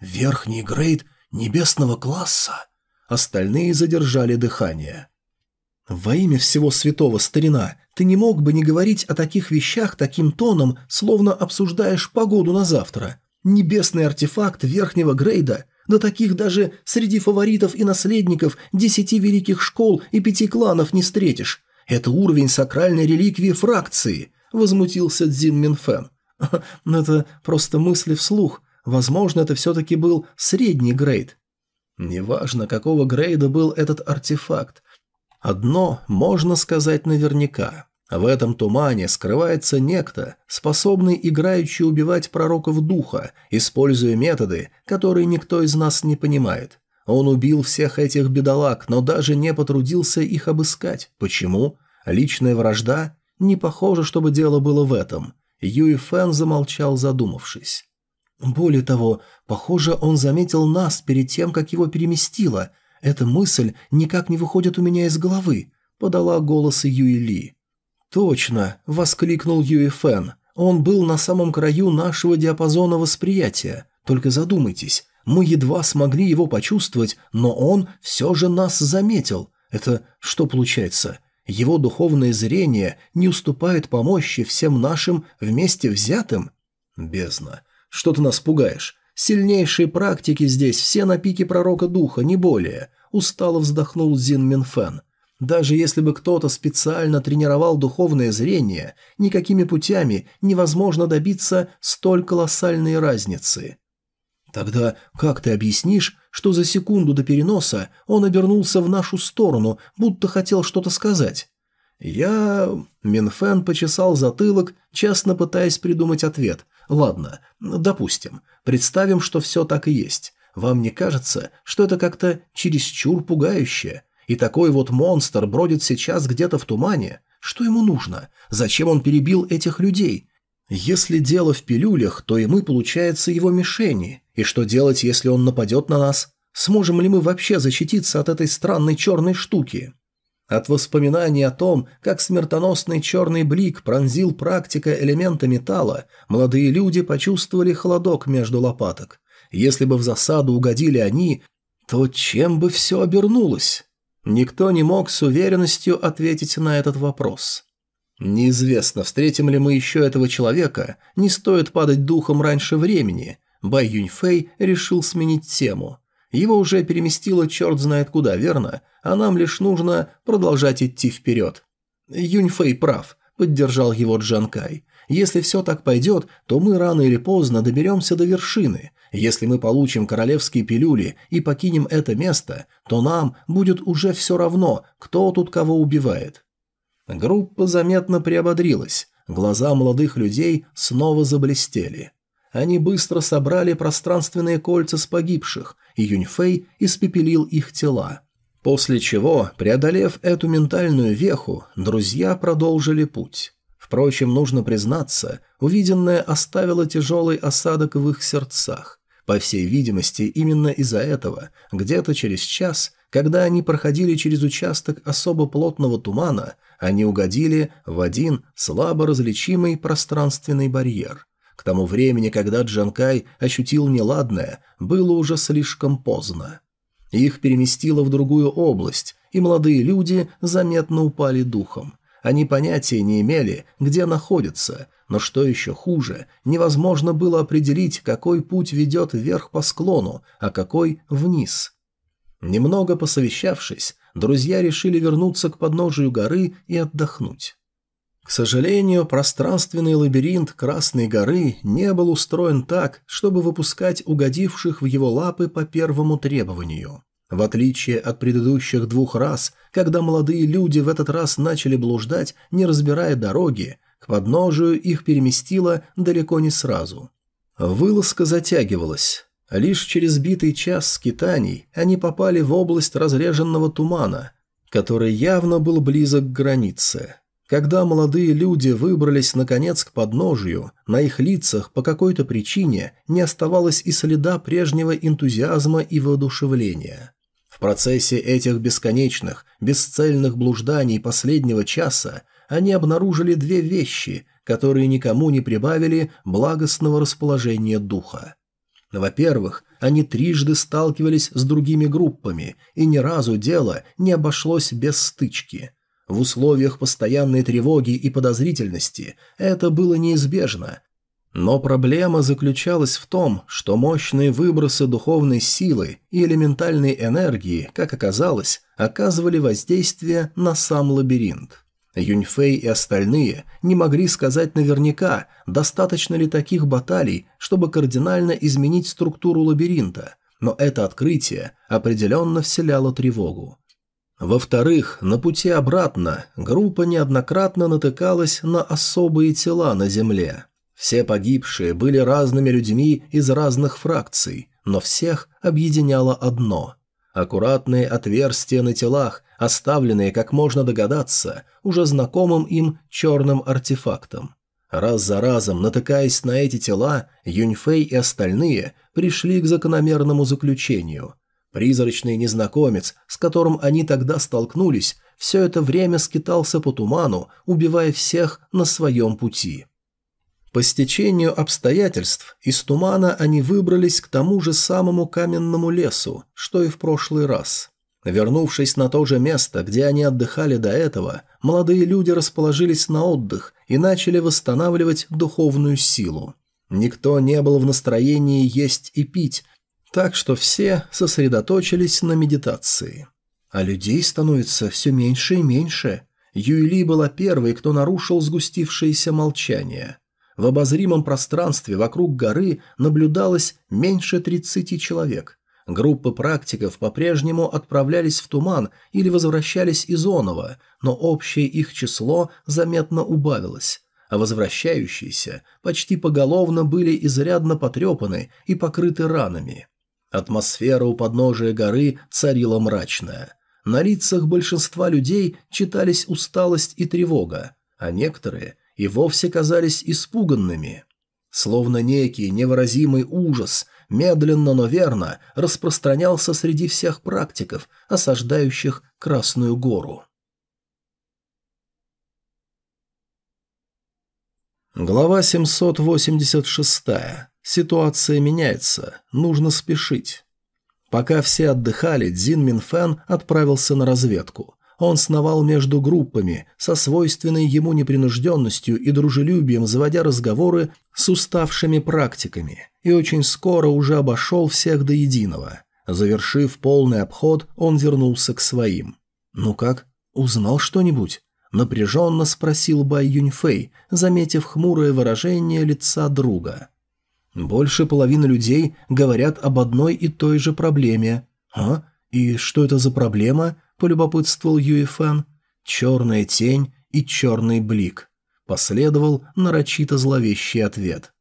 «Верхний грейд небесного класса?» Остальные задержали дыхание. «Во имя всего святого, старина, ты не мог бы не говорить о таких вещах таким тоном, словно обсуждаешь погоду на завтра. Небесный артефакт верхнего грейда, да таких даже среди фаворитов и наследников десяти великих школ и пяти кланов не встретишь. Это уровень сакральной реликвии фракции», – возмутился Цзин Минфен. «Но это просто мысли вслух. Возможно, это все-таки был средний грейд». Неважно, какого грейда был этот артефакт, Одно можно сказать наверняка. В этом тумане скрывается некто, способный играючи убивать пророков духа, используя методы, которые никто из нас не понимает. Он убил всех этих бедолаг, но даже не потрудился их обыскать. Почему? Личная вражда? Не похоже, чтобы дело было в этом. Юй Фэн замолчал, задумавшись. Более того, похоже, он заметил нас перед тем, как его переместило – эта мысль никак не выходит у меня из головы», – подала голос Юи Ли. «Точно!» – воскликнул Юи Фэн. «Он был на самом краю нашего диапазона восприятия. Только задумайтесь, мы едва смогли его почувствовать, но он все же нас заметил. Это что получается? Его духовное зрение не уступает по мощи всем нашим вместе взятым? Бездна. Что ты нас пугаешь? Сильнейшие практики здесь, все на пике пророка духа, не более. Устало вздохнул Зин Минфен. Даже если бы кто-то специально тренировал духовное зрение, никакими путями невозможно добиться столь колоссальной разницы. Тогда как ты объяснишь, что за секунду до переноса он обернулся в нашу сторону, будто хотел что-то сказать? Я... Минфен почесал затылок, честно пытаясь придумать ответ. Ладно, допустим. Представим, что все так и есть. Вам не кажется, что это как-то чересчур пугающе? И такой вот монстр бродит сейчас где-то в тумане? Что ему нужно? Зачем он перебил этих людей? Если дело в пилюлях, то и мы, получается, его мишени. И что делать, если он нападет на нас? Сможем ли мы вообще защититься от этой странной черной штуки? От воспоминаний о том, как смертоносный черный блик пронзил практика элемента металла, молодые люди почувствовали холодок между лопаток. Если бы в засаду угодили они, то чем бы все обернулось? Никто не мог с уверенностью ответить на этот вопрос. Неизвестно, встретим ли мы еще этого человека, не стоит падать духом раньше времени. Бай Юньфэй решил сменить тему. Его уже переместило черт знает куда, верно? А нам лишь нужно продолжать идти вперед. Юньфэй прав, поддержал его Джанкай. Если все так пойдет, то мы рано или поздно доберемся до вершины. Если мы получим королевские пилюли и покинем это место, то нам будет уже все равно, кто тут кого убивает. Группа заметно приободрилась. Глаза молодых людей снова заблестели. Они быстро собрали пространственные кольца с погибших и Юньфэй испепелил их тела. После чего, преодолев эту ментальную веху, друзья продолжили путь. Впрочем, нужно признаться, увиденное оставило тяжелый осадок в их сердцах. По всей видимости, именно из-за этого, где-то через час, когда они проходили через участок особо плотного тумана, они угодили в один слабо различимый пространственный барьер. Тому времени, когда Джанкай ощутил неладное, было уже слишком поздно. Их переместило в другую область, и молодые люди заметно упали духом. Они понятия не имели, где находятся, но что еще хуже, невозможно было определить, какой путь ведет вверх по склону, а какой вниз. Немного посовещавшись, друзья решили вернуться к подножию горы и отдохнуть. К сожалению, пространственный лабиринт Красной горы не был устроен так, чтобы выпускать угодивших в его лапы по первому требованию. В отличие от предыдущих двух раз, когда молодые люди в этот раз начали блуждать, не разбирая дороги, к подножию их переместило далеко не сразу. Вылазка затягивалась. Лишь через битый час скитаний они попали в область разреженного тумана, который явно был близок к границе. Когда молодые люди выбрались наконец к подножию, на их лицах по какой-то причине не оставалось и следа прежнего энтузиазма и воодушевления. В процессе этих бесконечных, бесцельных блужданий последнего часа они обнаружили две вещи, которые никому не прибавили благостного расположения духа. Во-первых, они трижды сталкивались с другими группами, и ни разу дело не обошлось без стычки – в условиях постоянной тревоги и подозрительности это было неизбежно. Но проблема заключалась в том, что мощные выбросы духовной силы и элементальной энергии, как оказалось, оказывали воздействие на сам лабиринт. Юньфэй и остальные не могли сказать наверняка, достаточно ли таких баталий, чтобы кардинально изменить структуру лабиринта, но это открытие определенно вселяло тревогу. Во-вторых, на пути обратно группа неоднократно натыкалась на особые тела на земле. Все погибшие были разными людьми из разных фракций, но всех объединяло одно – аккуратные отверстия на телах, оставленные, как можно догадаться, уже знакомым им черным артефактом. Раз за разом, натыкаясь на эти тела, Юньфэй и остальные пришли к закономерному заключению – Призрачный незнакомец, с которым они тогда столкнулись, все это время скитался по туману, убивая всех на своем пути. По стечению обстоятельств из тумана они выбрались к тому же самому каменному лесу, что и в прошлый раз. Вернувшись на то же место, где они отдыхали до этого, молодые люди расположились на отдых и начали восстанавливать духовную силу. Никто не был в настроении есть и пить, так что все сосредоточились на медитации. А людей становится все меньше и меньше. Юйли была первой, кто нарушил сгустившееся молчание. В обозримом пространстве вокруг горы наблюдалось меньше 30 человек. Группы практиков по-прежнему отправлялись в туман или возвращались из Онова, но общее их число заметно убавилось а возвращающиеся почти поголовно были изрядно потрепаны и покрыты ранами. Атмосфера у подножия горы царила мрачная. На лицах большинства людей читались усталость и тревога, а некоторые и вовсе казались испуганными. Словно некий невыразимый ужас медленно, но верно распространялся среди всех практиков, осаждающих Красную гору. Глава 786. Ситуация меняется, нужно спешить. Пока все отдыхали, Дзин Минфэн отправился на разведку. Он сновал между группами, со свойственной ему непринужденностью и дружелюбием, заводя разговоры с уставшими практиками, и очень скоро уже обошел всех до единого. Завершив полный обход, он вернулся к своим. «Ну как, узнал что-нибудь?» – напряженно спросил Бай Юньфэй, заметив хмурое выражение лица друга. Больше половины людей говорят об одной и той же проблеме. «А? И что это за проблема?» – полюбопытствовал Юэфэн. «Черная тень и черный блик». Последовал нарочито зловещий ответ.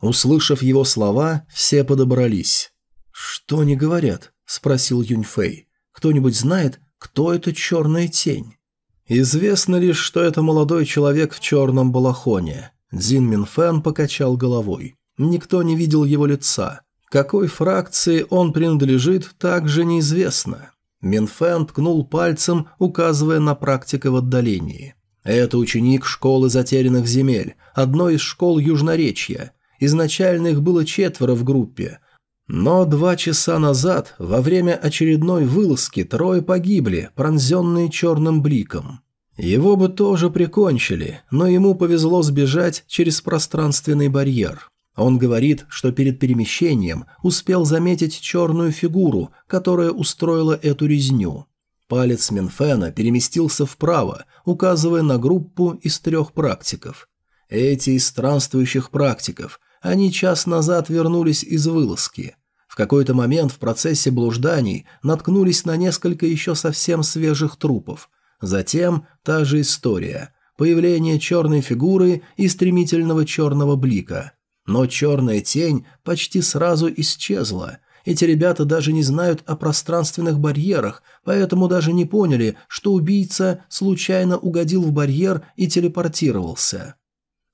Услышав его слова, все подобрались. «Что они говорят?» – спросил Юньфэй. «Кто-нибудь знает, кто эта черная тень?» «Известно лишь, что это молодой человек в черном балахоне». Дзин Минфэн покачал головой. Никто не видел его лица. Какой фракции он принадлежит, также неизвестно. Минфэн ткнул пальцем, указывая на практика в отдалении. Это ученик школы затерянных земель, одной из школ Южноречья. Изначально их было четверо в группе. Но два часа назад, во время очередной вылазки, трое погибли, пронзенные черным бликом. Его бы тоже прикончили, но ему повезло сбежать через пространственный барьер. Он говорит, что перед перемещением успел заметить черную фигуру, которая устроила эту резню. Палец Минфена переместился вправо, указывая на группу из трех практиков. Эти из странствующих практиков, они час назад вернулись из вылазки. В какой-то момент в процессе блужданий наткнулись на несколько еще совсем свежих трупов. Затем та же история. Появление черной фигуры и стремительного черного блика. Но черная тень почти сразу исчезла. Эти ребята даже не знают о пространственных барьерах, поэтому даже не поняли, что убийца случайно угодил в барьер и телепортировался.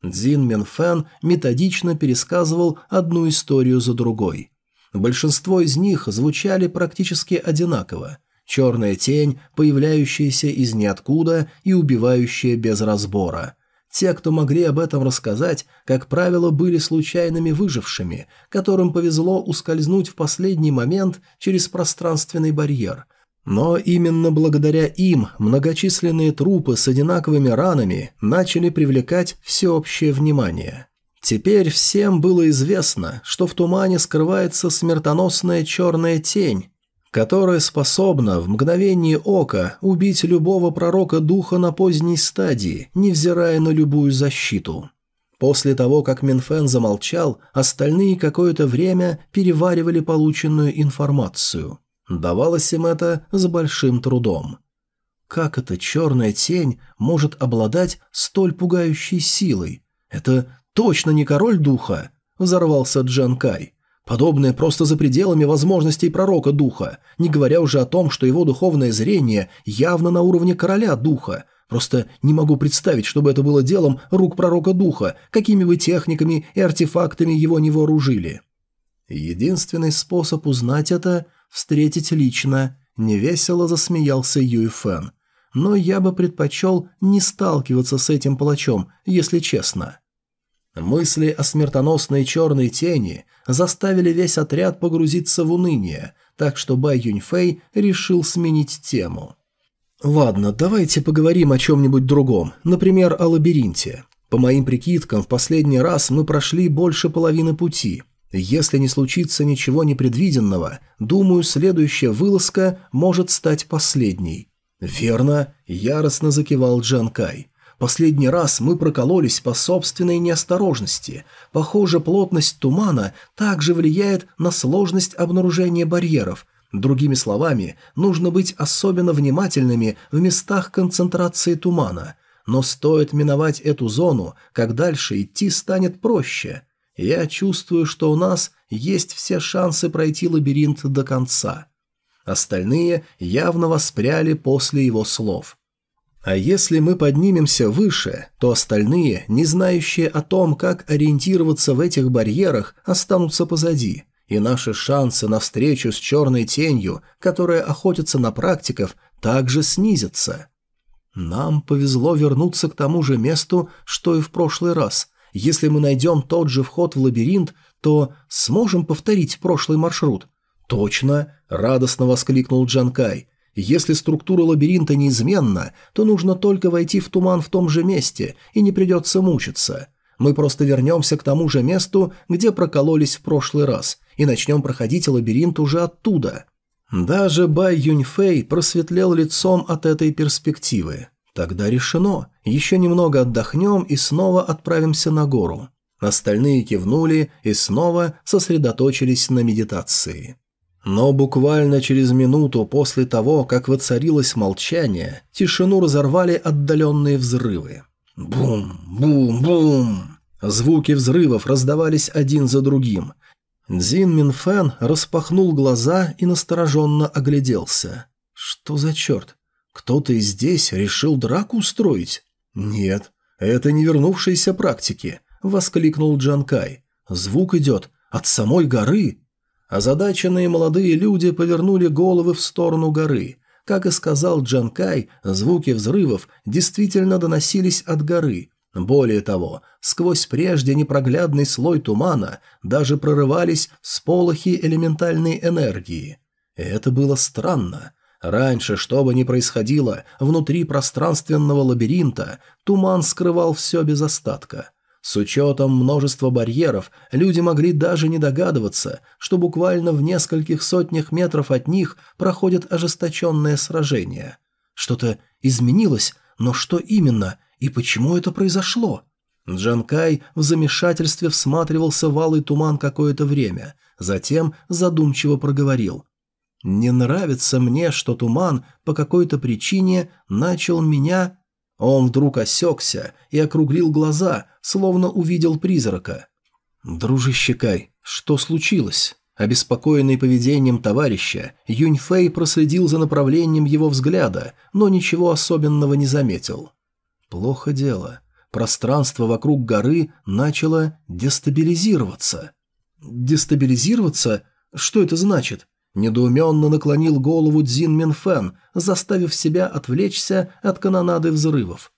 Дзин Минфэн методично пересказывал одну историю за другой. Большинство из них звучали практически одинаково. Черная тень, появляющаяся из ниоткуда и убивающая без разбора – те, кто могли об этом рассказать, как правило, были случайными выжившими, которым повезло ускользнуть в последний момент через пространственный барьер. Но именно благодаря им многочисленные трупы с одинаковыми ранами начали привлекать всеобщее внимание. Теперь всем было известно, что в тумане скрывается смертоносная черная тень, которая способна в мгновение ока убить любого пророка духа на поздней стадии, невзирая на любую защиту. После того, как Минфен замолчал, остальные какое-то время переваривали полученную информацию. Давалось им это с большим трудом. Как эта черная тень может обладать столь пугающей силой? Это точно не король духа? Взорвался Джан Кай. Подобное просто за пределами возможностей пророка духа, не говоря уже о том, что его духовное зрение явно на уровне короля духа. Просто не могу представить, чтобы это было делом рук пророка духа, какими бы техниками и артефактами его не вооружили. Единственный способ узнать это – встретить лично, невесело засмеялся Юй Фэн. Но я бы предпочел не сталкиваться с этим палачом, если честно. Мысли о смертоносной черной тени заставили весь отряд погрузиться в уныние, так что Бай Юньфэй решил сменить тему. «Ладно, давайте поговорим о чем-нибудь другом, например, о лабиринте. По моим прикидкам, в последний раз мы прошли больше половины пути. Если не случится ничего непредвиденного, думаю, следующая вылазка может стать последней». «Верно», – яростно закивал Джан Кай. Последний раз мы прокололись по собственной неосторожности. Похоже, плотность тумана также влияет на сложность обнаружения барьеров. Другими словами, нужно быть особенно внимательными в местах концентрации тумана. Но стоит миновать эту зону, как дальше идти станет проще. Я чувствую, что у нас есть все шансы пройти лабиринт до конца. Остальные явно воспряли после его слов – а если мы поднимемся выше, то остальные, не знающие о том, как ориентироваться в этих барьерах, останутся позади, и наши шансы на встречу с черной тенью, которая охотится на практиков, также снизятся. Нам повезло вернуться к тому же месту, что и в прошлый раз. Если мы найдем тот же вход в лабиринт, то сможем повторить прошлый маршрут. «Точно!» – радостно воскликнул Джанкай. Если структура лабиринта неизменна, то нужно только войти в туман в том же месте, и не придется мучиться. Мы просто вернемся к тому же месту, где прокололись в прошлый раз, и начнем проходить лабиринт уже оттуда. Даже Бай Юньфэй просветлел лицом от этой перспективы. Тогда решено. Еще немного отдохнем и снова отправимся на гору. Остальные кивнули и снова сосредоточились на медитации. Но буквально через минуту после того, как воцарилось молчание, тишину разорвали отдаленные взрывы. Бум, бум, бум. Звуки взрывов раздавались один за другим. Дзин Минфен распахнул глаза и настороженно огляделся. Что за черт? Кто-то здесь решил драку устроить? Нет, это не вернувшиеся практики, воскликнул Джанкай. Звук идет от самой горы. Озадаченные молодые люди повернули головы в сторону горы. Как и сказал Джанкай, звуки взрывов действительно доносились от горы. Более того, сквозь прежде непроглядный слой тумана даже прорывались сполохи элементальной энергии. Это было странно. Раньше, что бы ни происходило, внутри пространственного лабиринта туман скрывал все без остатка. С учетом множества барьеров, люди могли даже не догадываться, что буквально в нескольких сотнях метров от них проходит ожесточенное сражение. Что-то изменилось, но что именно и почему это произошло? Джанкай в замешательстве всматривался в алый туман какое-то время, затем задумчиво проговорил. «Не нравится мне, что туман по какой-то причине начал меня...» Он вдруг осекся и округлил глаза, словно увидел призрака. «Дружище Кай, что случилось?» Обеспокоенный поведением товарища, Юньфэй проследил за направлением его взгляда, но ничего особенного не заметил. Плохо дело. Пространство вокруг горы начало дестабилизироваться. Дестабилизироваться? Что это значит? Недоуменно наклонил голову Дзин Минфен, заставив себя отвлечься от канонады взрывов.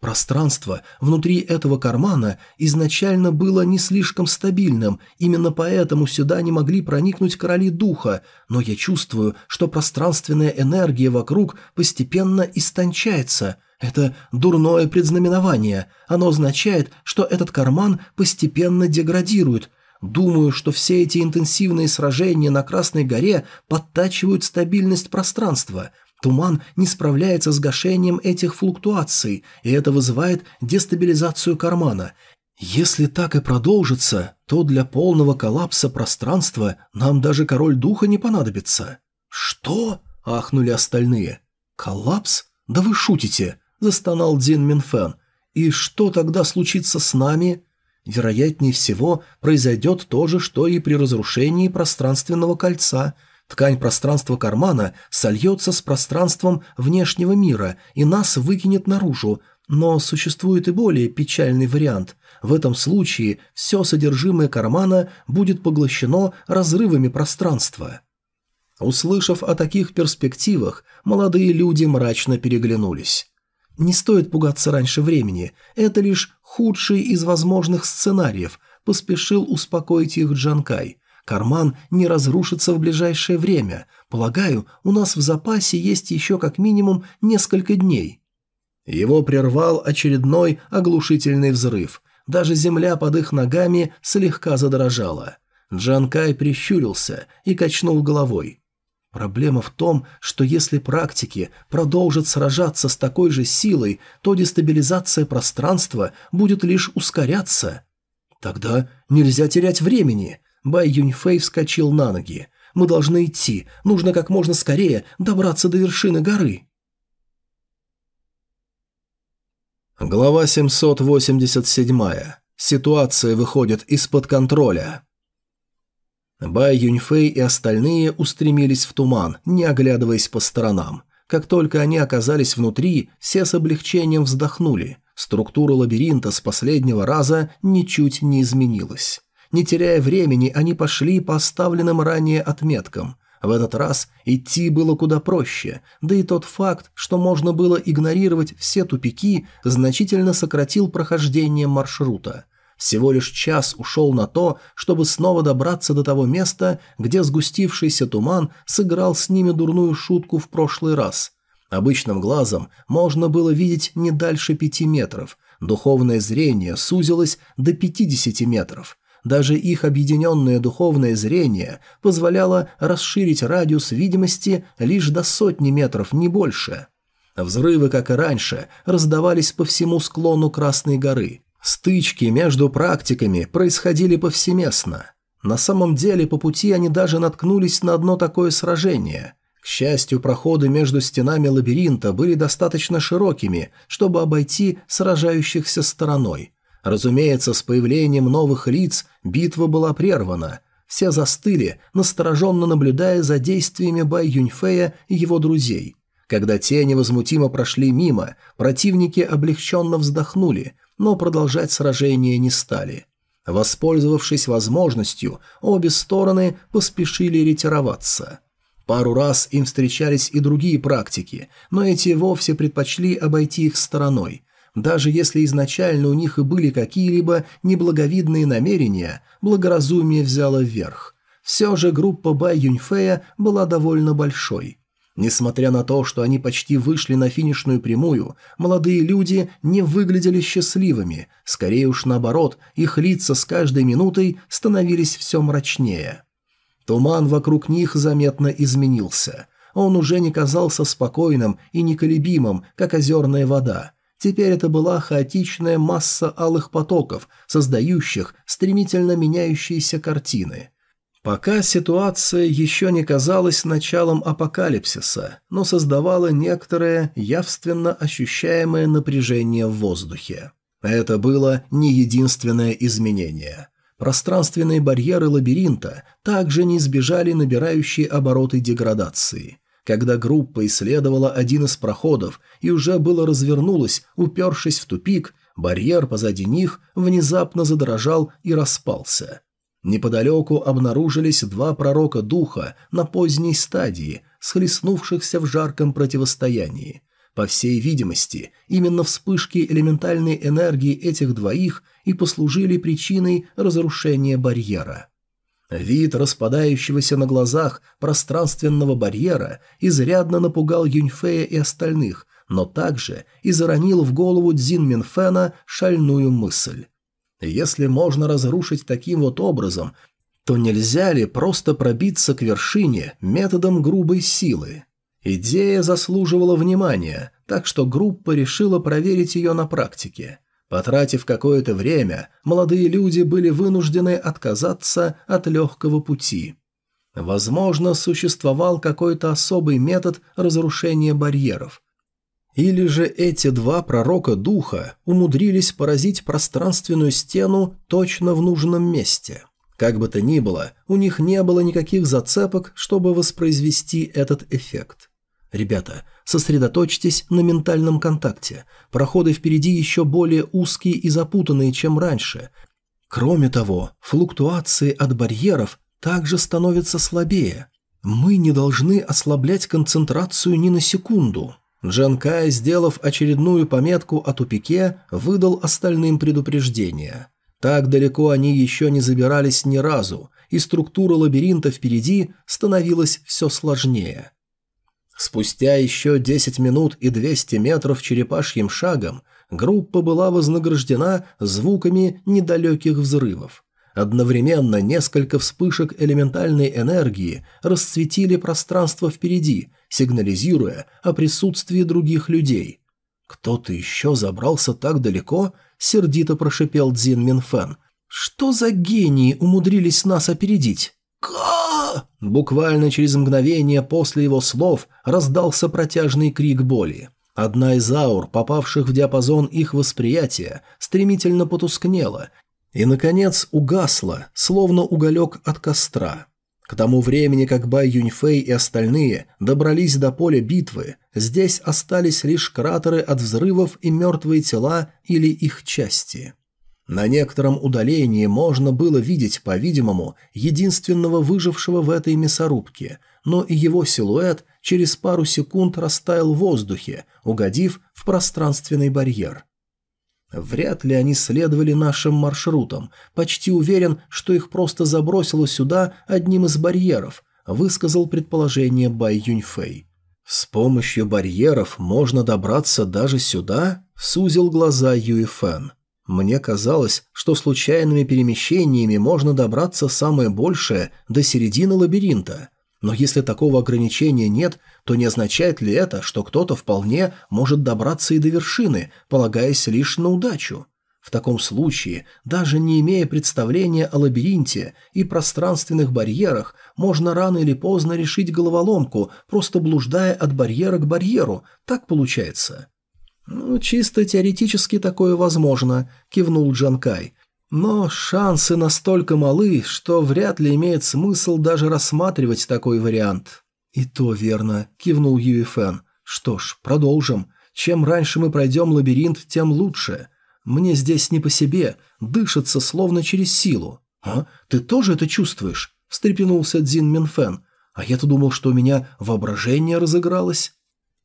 Пространство внутри этого кармана изначально было не слишком стабильным, именно поэтому сюда не могли проникнуть короли духа, но я чувствую, что пространственная энергия вокруг постепенно истончается. Это дурное предзнаменование. Оно означает, что этот карман постепенно деградирует, Думаю, что все эти интенсивные сражения на Красной горе подтачивают стабильность пространства. Туман не справляется с гашением этих флуктуаций, и это вызывает дестабилизацию кармана. Если так и продолжится, то для полного коллапса пространства нам даже король духа не понадобится. Что? ахнули остальные. Коллапс? Да вы шутите, застонал Дзин Минфен. И что тогда случится с нами? Вероятнее всего, произойдет то же, что и при разрушении пространственного кольца. Ткань пространства кармана сольется с пространством внешнего мира и нас выкинет наружу, но существует и более печальный вариант. В этом случае все содержимое кармана будет поглощено разрывами пространства. Услышав о таких перспективах, молодые люди мрачно переглянулись. Не стоит пугаться раньше времени, это лишь худший из возможных сценариев, поспешил успокоить их Джанкай. Карман не разрушится в ближайшее время. Полагаю, у нас в запасе есть еще как минимум несколько дней. Его прервал очередной оглушительный взрыв. Даже земля под их ногами слегка задрожала. Джанкай прищурился и качнул головой. Проблема в том, что если практики продолжат сражаться с такой же силой, то дестабилизация пространства будет лишь ускоряться. Тогда нельзя терять времени. Бай Юньфэй вскочил на ноги. Мы должны идти, нужно как можно скорее добраться до вершины горы. Глава 787. Ситуация выходит из-под контроля. Бай Юньфэй и остальные устремились в туман, не оглядываясь по сторонам. Как только они оказались внутри, все с облегчением вздохнули. Структура лабиринта с последнего раза ничуть не изменилась. Не теряя времени, они пошли по оставленным ранее отметкам. В этот раз идти было куда проще, да и тот факт, что можно было игнорировать все тупики, значительно сократил прохождение маршрута – всего лишь час ушел на то, чтобы снова добраться до того места, где сгустившийся туман сыграл с ними дурную шутку в прошлый раз. Обычным глазом можно было видеть не дальше пяти метров, духовное зрение сузилось до пятидесяти метров. Даже их объединенное духовное зрение позволяло расширить радиус видимости лишь до сотни метров, не больше. Взрывы, как и раньше, раздавались по всему склону Красной горы – Стычки между практиками происходили повсеместно. На самом деле по пути они даже наткнулись на одно такое сражение. К счастью, проходы между стенами лабиринта были достаточно широкими, чтобы обойти сражающихся стороной. Разумеется, с появлением новых лиц битва была прервана. все застыли, настороженно наблюдая за действиями Бай Юньфея и его друзей. Когда те невозмутимо прошли мимо, противники облегченно вздохнули, но продолжать сражение не стали. Воспользовавшись возможностью, обе стороны поспешили ретироваться. Пару раз им встречались и другие практики, но эти вовсе предпочли обойти их стороной. Даже если изначально у них и были какие-либо неблаговидные намерения, благоразумие взяло вверх. Все же группа Бай Юньфея была довольно большой. Несмотря на то, что они почти вышли на финишную прямую, молодые люди не выглядели счастливыми, скорее уж наоборот, их лица с каждой минутой становились все мрачнее. Туман вокруг них заметно изменился. Он уже не казался спокойным и неколебимым, как озерная вода. Теперь это была хаотичная масса алых потоков, создающих стремительно меняющиеся картины – Пока ситуация еще не казалась началом апокалипсиса, но создавала некоторое явственно ощущаемое напряжение в воздухе. Это было не единственное изменение. Пространственные барьеры лабиринта также не избежали набирающей обороты деградации. Когда группа исследовала один из проходов и уже было развернулась, упершись в тупик, барьер позади них внезапно задрожал и распался – Неподалеку обнаружились два пророка духа на поздней стадии, схлестнувшихся в жарком противостоянии. По всей видимости, именно вспышки элементальной энергии этих двоих и послужили причиной разрушения барьера. Вид распадающегося на глазах пространственного барьера изрядно напугал Юньфея и остальных, но также и заронил в голову Цзин Минфена шальную мысль. Если можно разрушить таким вот образом, то нельзя ли просто пробиться к вершине методом грубой силы? Идея заслуживала внимания, так что группа решила проверить ее на практике. Потратив какое-то время, молодые люди были вынуждены отказаться от легкого пути. Возможно, существовал какой-то особый метод разрушения барьеров, или же эти два пророка духа умудрились поразить пространственную стену точно в нужном месте. Как бы то ни было, у них не было никаких зацепок, чтобы воспроизвести этот эффект. Ребята, сосредоточьтесь на ментальном контакте. Проходы впереди еще более узкие и запутанные, чем раньше. Кроме того, флуктуации от барьеров также становятся слабее. Мы не должны ослаблять концентрацию ни на секунду. Джан Кай, сделав очередную пометку о тупике, выдал остальным предупреждение. Так далеко они еще не забирались ни разу, и структура лабиринта впереди становилась все сложнее. Спустя еще 10 минут и 200 метров черепашьим шагом группа была вознаграждена звуками недалеких взрывов. Одновременно несколько вспышек элементальной энергии расцветили пространство впереди, сигнализируя о присутствии других людей. «Кто-то еще забрался так далеко?» – сердито прошипел Дзин Минфен. «Что за гении умудрились нас опередить?» «Ка!» Буквально через мгновение после его слов раздался протяжный крик боли. Одна из аур, попавших в диапазон их восприятия, стремительно потускнела и, наконец, угасла, словно уголек от костра. К тому времени, как Бай Юньфэй и остальные добрались до поля битвы, здесь остались лишь кратеры от взрывов и мертвые тела или их части. На некотором удалении можно было видеть, по-видимому, единственного выжившего в этой мясорубке, но и его силуэт через пару секунд растаял в воздухе, угодив в пространственный барьер. Вряд ли они следовали нашим маршрутам. Почти уверен, что их просто забросило сюда одним из барьеров, высказал предположение Бай Юньфэй. С помощью барьеров можно добраться даже сюда? Сузил глаза Юэфэн. Мне казалось, что случайными перемещениями можно добраться самое большее до середины лабиринта. Но если такого ограничения нет, то не означает ли это, что кто-то вполне может добраться и до вершины, полагаясь лишь на удачу? В таком случае, даже не имея представления о лабиринте и пространственных барьерах, можно рано или поздно решить головоломку, просто блуждая от барьера к барьеру. Так получается. «Ну, чисто теоретически такое возможно», – кивнул Джанкай. Но шансы настолько малы, что вряд ли имеет смысл даже рассматривать такой вариант. «И то верно», – кивнул Юэфэн. «Что ж, продолжим. Чем раньше мы пройдем лабиринт, тем лучше. Мне здесь не по себе, дышится словно через силу». «А? Ты тоже это чувствуешь?» – встрепенулся Дзин Минфэн. «А я-то думал, что у меня воображение разыгралось».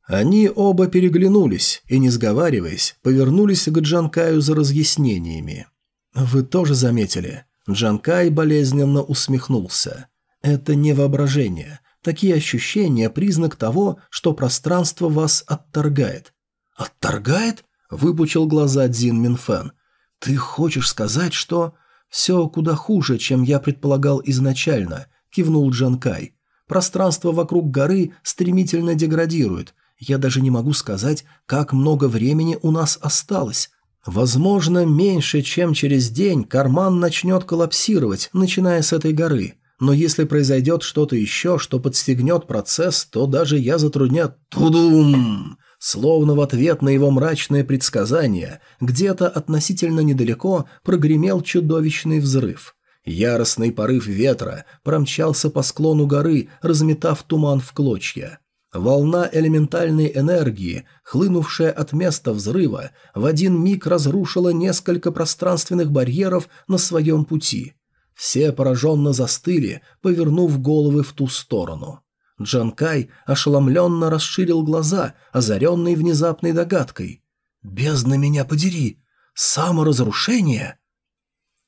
Они оба переглянулись и, не сговариваясь, повернулись к Джанкаю за разъяснениями. «Вы тоже заметили?» Джанкай болезненно усмехнулся. «Это не воображение. Такие ощущения – признак того, что пространство вас отторгает». «Отторгает?» – выпучил глаза Дзин Минфен. «Ты хочешь сказать, что...» «Все куда хуже, чем я предполагал изначально», – кивнул Джанкай. «Пространство вокруг горы стремительно деградирует. Я даже не могу сказать, как много времени у нас осталось. Возможно, меньше, чем через день карман начнет коллапсировать, начиная с этой горы. Но если произойдет что-то еще, что подстегнет процесс, то даже я затруднят... Тудум! Словно в ответ на его мрачное предсказание, где-то относительно недалеко прогремел чудовищный взрыв. Яростный порыв ветра промчался по склону горы, разметав туман в клочья. Волна элементальной энергии, хлынувшая от места взрыва, в один миг разрушила несколько пространственных барьеров на своем пути. Все пораженно застыли, повернув головы в ту сторону. Джанкай ошеломленно расширил глаза, озаренный внезапной догадкой. «Бездна меня подери! Саморазрушение!»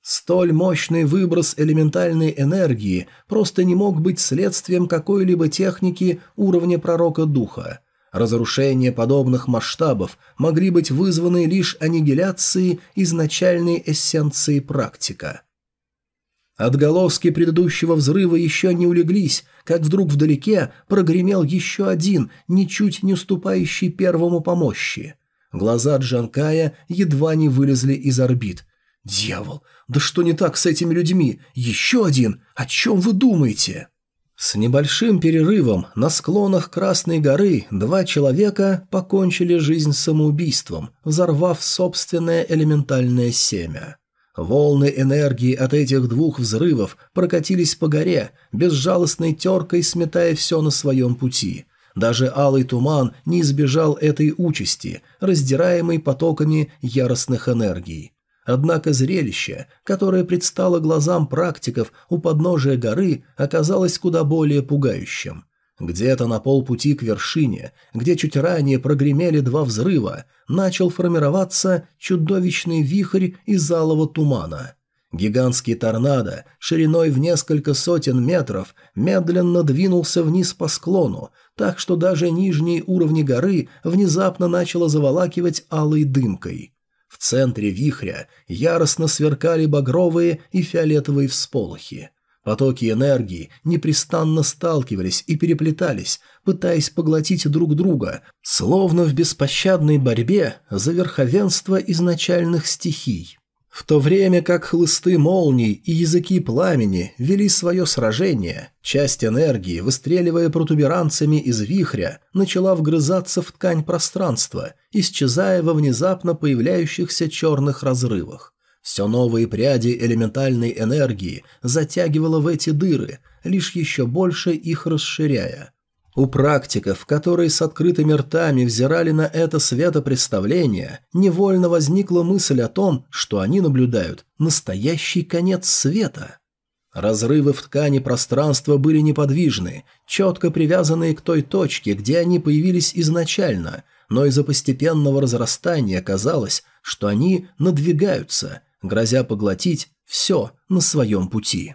Столь мощный выброс элементальной энергии просто не мог быть следствием какой-либо техники уровня пророка духа. Разрушения подобных масштабов могли быть вызваны лишь аннигиляцией изначальной эссенции практика. Отголоски предыдущего взрыва еще не улеглись, как вдруг вдалеке прогремел еще один, ничуть не уступающий первому по мощи. Глаза Джанкая едва не вылезли из орбит – «Дьявол! Да что не так с этими людьми? Еще один! О чем вы думаете?» С небольшим перерывом на склонах Красной горы два человека покончили жизнь самоубийством, взорвав собственное элементальное семя. Волны энергии от этих двух взрывов прокатились по горе, безжалостной теркой сметая все на своем пути. Даже алый туман не избежал этой участи, раздираемый потоками яростных энергий. Однако зрелище, которое предстало глазам практиков у подножия горы, оказалось куда более пугающим. Где-то на полпути к вершине, где чуть ранее прогремели два взрыва, начал формироваться чудовищный вихрь из алого тумана. Гигантский торнадо, шириной в несколько сотен метров, медленно двинулся вниз по склону, так что даже нижние уровни горы внезапно начало заволакивать алой дымкой. Центре вихря яростно сверкали багровые и фиолетовые всполохи. Потоки энергии непрестанно сталкивались и переплетались, пытаясь поглотить друг друга, словно в беспощадной борьбе за верховенство изначальных стихий. В то время как хлысты молний и языки пламени вели свое сражение, часть энергии, выстреливая протуберанцами из вихря, начала вгрызаться в ткань пространства, исчезая во внезапно появляющихся черных разрывах. Все новые пряди элементальной энергии затягивало в эти дыры, лишь еще больше их расширяя. У практиков, которые с открытыми ртами взирали на это светопредставление, невольно возникла мысль о том, что они наблюдают настоящий конец света. Разрывы в ткани пространства были неподвижны, четко привязанные к той точке, где они появились изначально, но из-за постепенного разрастания казалось, что они надвигаются, грозя поглотить все на своем пути.